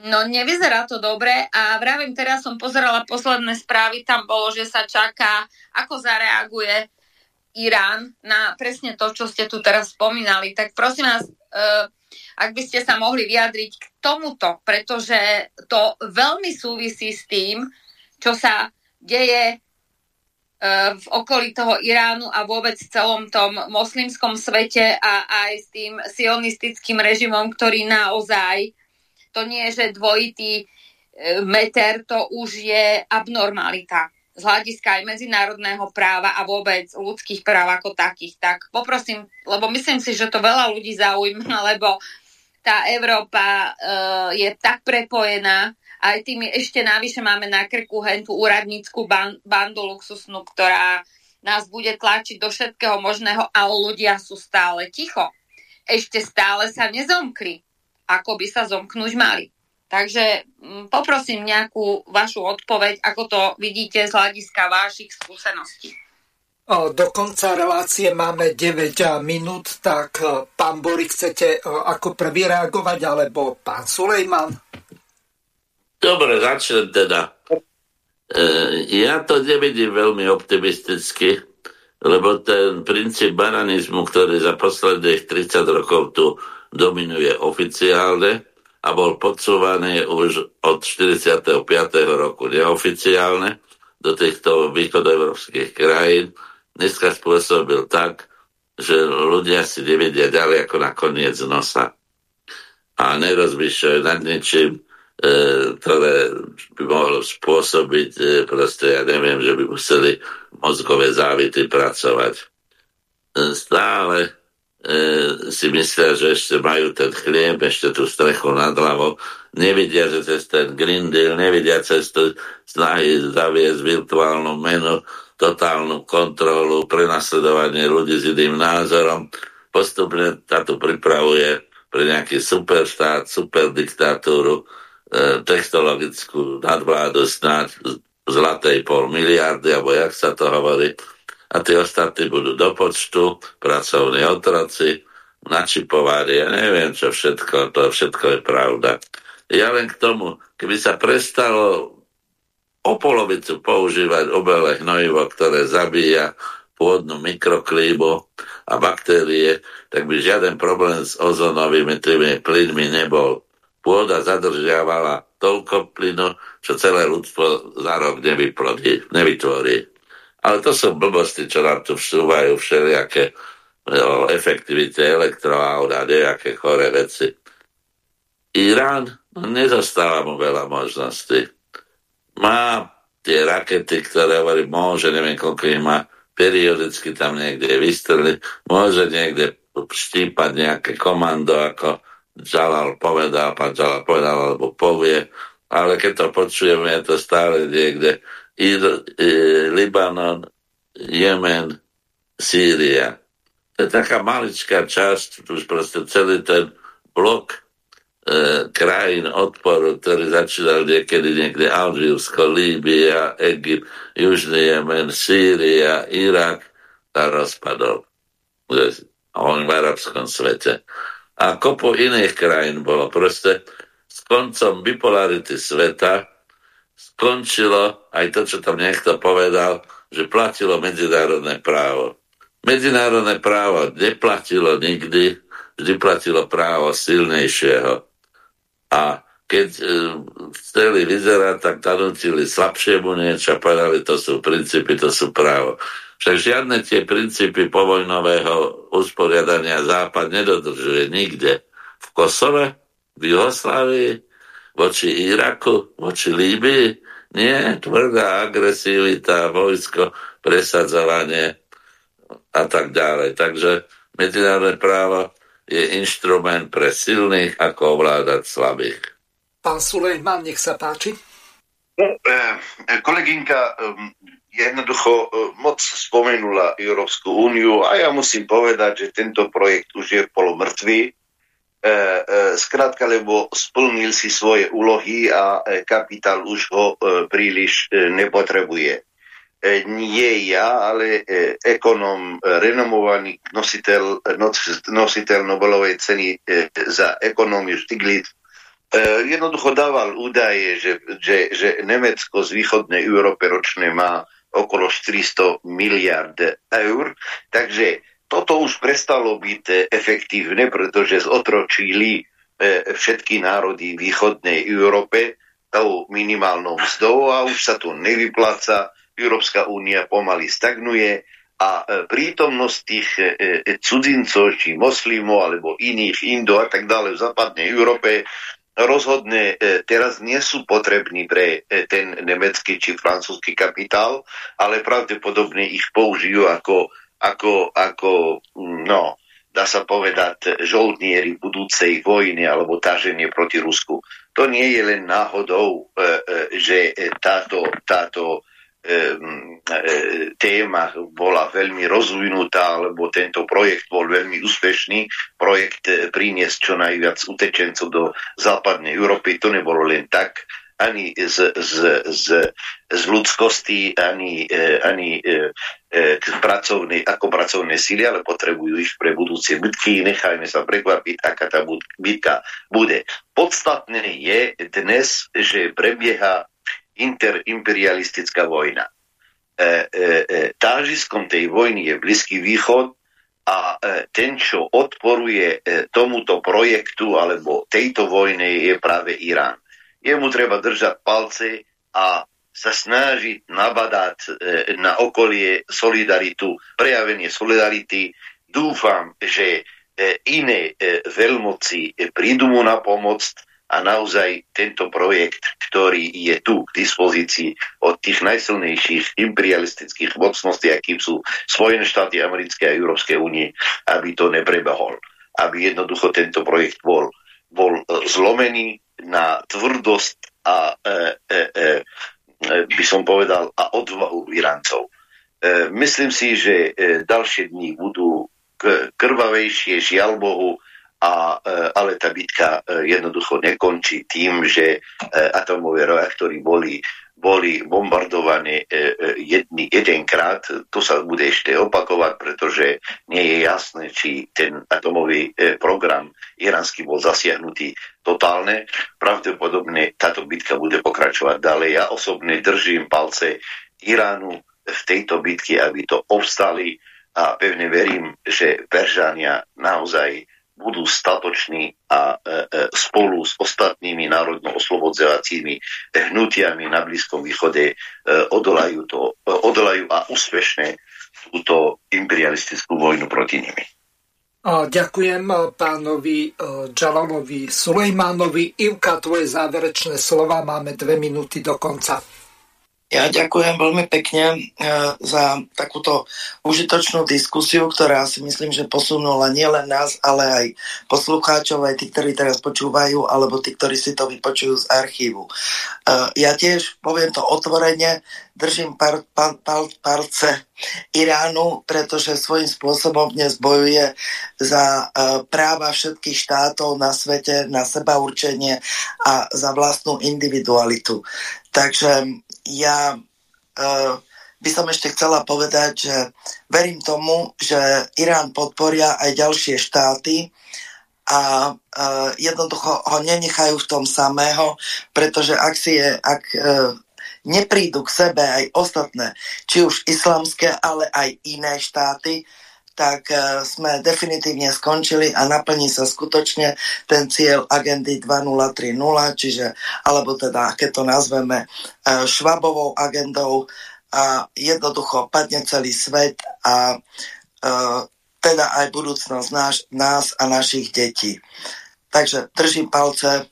no nevyzerá to dobre a vravím, teraz som pozerala posledné správy, tam bolo, že sa čaká, ako zareaguje Irán na presne to, čo ste tu teraz spomínali. Tak prosím vás, uh, ak by ste sa mohli vyjadriť k tomuto, pretože to veľmi súvisí s tým, čo sa deje e, v okolí toho Iránu a vôbec v celom tom moslimskom svete a aj s tým sionistickým režimom, ktorý naozaj, to nie je, že dvojitý e, meter, to už je abnormalita z hľadiska aj medzinárodného práva a vôbec ľudských práv ako takých. Tak poprosím, lebo myslím si, že to veľa ľudí zaujíma, lebo tá Európa uh, je tak prepojená, aj tým ešte navyše máme na krku hentú úradnícku ban, bandu luxusnú, ktorá nás bude tlačiť do všetkého možného, ale ľudia sú stále ticho. Ešte stále sa nezomkli, ako by sa zomknúť mali. Takže mm, poprosím nejakú vašu odpoveď, ako to vidíte z hľadiska vašich skúseností. Do konca relácie máme 9 minút, tak pán Bori, chcete ako prvý reagovať, alebo pán Sulejman? Dobre, začnem teda. E, ja to nevidím veľmi optimisticky, lebo ten princíp baranizmu, ktorý za posledných 30 rokov tu dominuje oficiálne a bol podsúvaný už od 45. roku neoficiálne do týchto východoevropských krajín, dneska spôsobil tak, že ľudia si nevedia ďalej ako na koniec nosa a nerozmýšľajú nad ničím, ktoré by mohlo spôsobiť, proste ja neviem, že by museli mozgové závity pracovať. Stále si myslia, že ešte majú ten chlieb, ešte tú strechu nad hlavou, nevidia, že cez ten Green Deal, nevidia cez to snahy zaviesť virtuálnu menu, totálnu kontrolu, prenasledovanie ľudí s iným názorom. Postupne táto pripravuje pre nejaký superštát, superdiktatúru, e, technologickú nadvládu snáď zlatej pol miliardy, alebo jak sa to hovorí, a tí ostatní budú do počtu, pracovní otroci, načipovali, ja neviem, čo všetko, to všetko je pravda. Ja len k tomu, keby sa prestalo o polovicu používať obelé hnojivo, ktoré zabíja pôdnu mikroklímu a baktérie, tak by žiaden problém s ozonovými tými plynmi nebol. Pôda zadržiavala toľko plynu, čo celé ľudstvo za rok nevyplodí, nevytvorí. Ale to sú blbosti, čo nám tu vstúvajú všelijaké o efektivite elektroaut a nejaké chore veci. Irán no, nezostáva mu veľa možností. Má tie rakety, ktoré hovorí, môže, neviem koľko ich má, periodicky tam niekde vystreliť, môže niekde štípať nejaké komando, ako Jalal povedal, pán Jalal povedal, alebo povie, ale keď to počujeme, je to stále niekde Ir, e, Libanon, Jemen, Sýria. To je taká maličká časť, už proste celý ten blok e, krajín odporu, ktorý začínal niekedy niekde Alžírsko, Líbia, Egypt, Južný Jemen, Sýria, Irak a rozpadol. On v arabskom svete. A kopu iných krajín bolo. Proste s koncom bipolarity sveta skončilo aj to, čo tam niekto povedal, že platilo medzinárodné právo. Medzinárodné právo neplatilo nikdy, vždy platilo právo silnejšieho. A keď e, chceli vyzerať, tak nanútili slabšiemu niečo a povedali, to sú princípy, to sú právo. Však žiadne tie princípy povojnového usporiadania Západ nedodržuje nikde. V Kosove, v Jugoslávii, voči Iraku, voči Líbii. Nie, tvrdá agresivita, vojsko, presadzovanie a tak ďalej. Takže medzinárodné právo je inštrument pre silných, ako ovládať slabých. Pán Sulejman, nech sa páči. No, e, kolegynka jednoducho e, moc spomenula Európsku úniu a ja musím povedať, že tento projekt už je polomrtvý Skrátka, e, e, lebo splnil si svoje úlohy a e, kapitál už ho príliš nepotrebuje. Nie ja, ale ekonom, renomovaný nositeľ, nositeľ Nobelovej ceny za ekonómiu Stiglitz, jednoducho dával údaje, že, že, že Nemecko z východnej Európy ročne má okolo 400 miliard eur, takže toto už prestalo byť e, efektívne, pretože zotročili e, všetky národy východnej Európe tou minimálnou mzdou a už sa to nevypláca. Európska únia pomaly stagnuje a e, prítomnosť tých cudzincov, či moslimov, alebo iných Indo a tak ďalej v západnej Európe rozhodne teraz nie sú potrební pre ten nemecký či francúzsky kapitál, ale pravdepodobne ich použijú ako ako, ako no, dá sa povedať, žoldnieri budúcej vojny alebo táženie proti Rusku. To nie je len náhodou, e, e, že táto, táto e, téma bola veľmi rozvinutá, alebo tento projekt bol veľmi úspešný. Projekt priniesť čo najviac utečencov do západnej Európy. To nebolo len tak, ani z, z, z, z ľudskosti, ani, e, ani e, e, pracovnej, ako pracovné síly, ale potrebujú ich pre budúcie bitky. Nechajme sa prekvapiť, aká tá bitka bude. Podstatné je dnes, že prebieha interimperialistická vojna. Tážiskom tej vojny je Blízky východ a ten, čo odporuje tomuto projektu alebo tejto vojne, je práve Irán jemu treba držať palce a sa snažiť nabadať e, na okolie solidaritu, prejavenie solidarity. Dúfam, že e, iné e, veľmoci prídu mu na pomoc a naozaj tento projekt, ktorý je tu k dispozícii od tých najsilnejších imperialistických mocností, akým sú Spojené štáty americké a Európskej únie, aby to neprebehol. Aby jednoducho tento projekt bol, bol zlomený na tvrdosť a e, e, e, by som povedal a odvahu Iráncov. E, myslím si, že e, ďalšie dní budú krvavejšie, žiaľ Bohu, a, e, ale tá bitka e, jednoducho nekončí tým, že e, atomové reaktory boli, boli bombardované jedný, jedenkrát. To sa bude ešte opakovať, pretože nie je jasné, či ten atomový program iránsky bol zasiahnutý totálne. Pravdepodobne táto bitka bude pokračovať ďalej. Ja osobne držím palce Iránu v tejto bitke, aby to obstali a pevne verím, že Peržania naozaj budú statoční a e, e, spolu s ostatnými národno-oslobodzovacími hnutiami na Blízkom východe e, odolajú, to, e, odolajú a úspešne túto imperialistickú vojnu proti nimi. Ďakujem e, pánovi e, Džalalovi Sulejmánovi. Ivka, tvoje záverečné slova, máme dve minúty do konca. Ja ďakujem veľmi pekne e, za takúto užitočnú diskusiu, ktorá si myslím, že posunula nielen nás, ale aj poslucháčov, aj tí, ktorí teraz počúvajú, alebo tí, ktorí si to vypočujú z archívu. E, ja tiež poviem to otvorene, držím par, par, par, palce Iránu, pretože svojím spôsobom dnes bojuje za e, práva všetkých štátov na svete, na seba určenie a za vlastnú individualitu. Takže ja uh, by som ešte chcela povedať, že verím tomu, že Irán podporia aj ďalšie štáty a uh, jednoducho ho nenechajú v tom samého, pretože ak si je, ak uh, neprídu k sebe aj ostatné, či už islamské, ale aj iné štáty, tak e, sme definitívne skončili a naplní sa skutočne ten cieľ agendy 2030, čiže, alebo teda, keď to nazveme, e, švabovou agendou a jednoducho padne celý svet a e, teda aj budúcnosť náš, nás a našich detí. Takže držím palce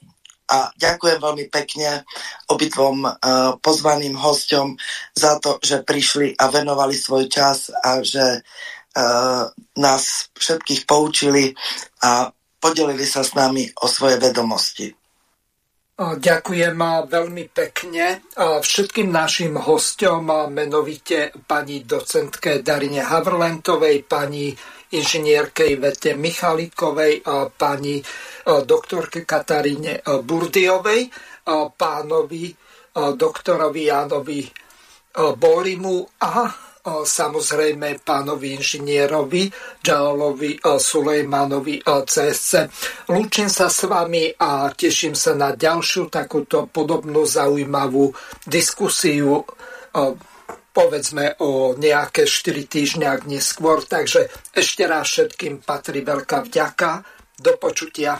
a ďakujem veľmi pekne obidvom uh, pozvaným hosťom za to, že prišli a venovali svoj čas a že nás všetkých poučili a podelili sa s nami o svoje vedomosti. Ďakujem veľmi pekne všetkým našim hostom, menovite pani docentke Darine Havrlentovej, pani inžinierke Ivete Michalikovej, pani doktorke Kataríne Burdiovej, pánovi doktorovi Jánovi Borimu a samozrejme pánovi inžinierovi Džalovi Sulejmanovi CSC. Lúčim sa s vami a teším sa na ďalšiu takúto podobnú zaujímavú diskusiu povedzme o nejaké 4 týždňa, ak neskôr. Takže ešte raz všetkým patrí veľká vďaka. Do počutia.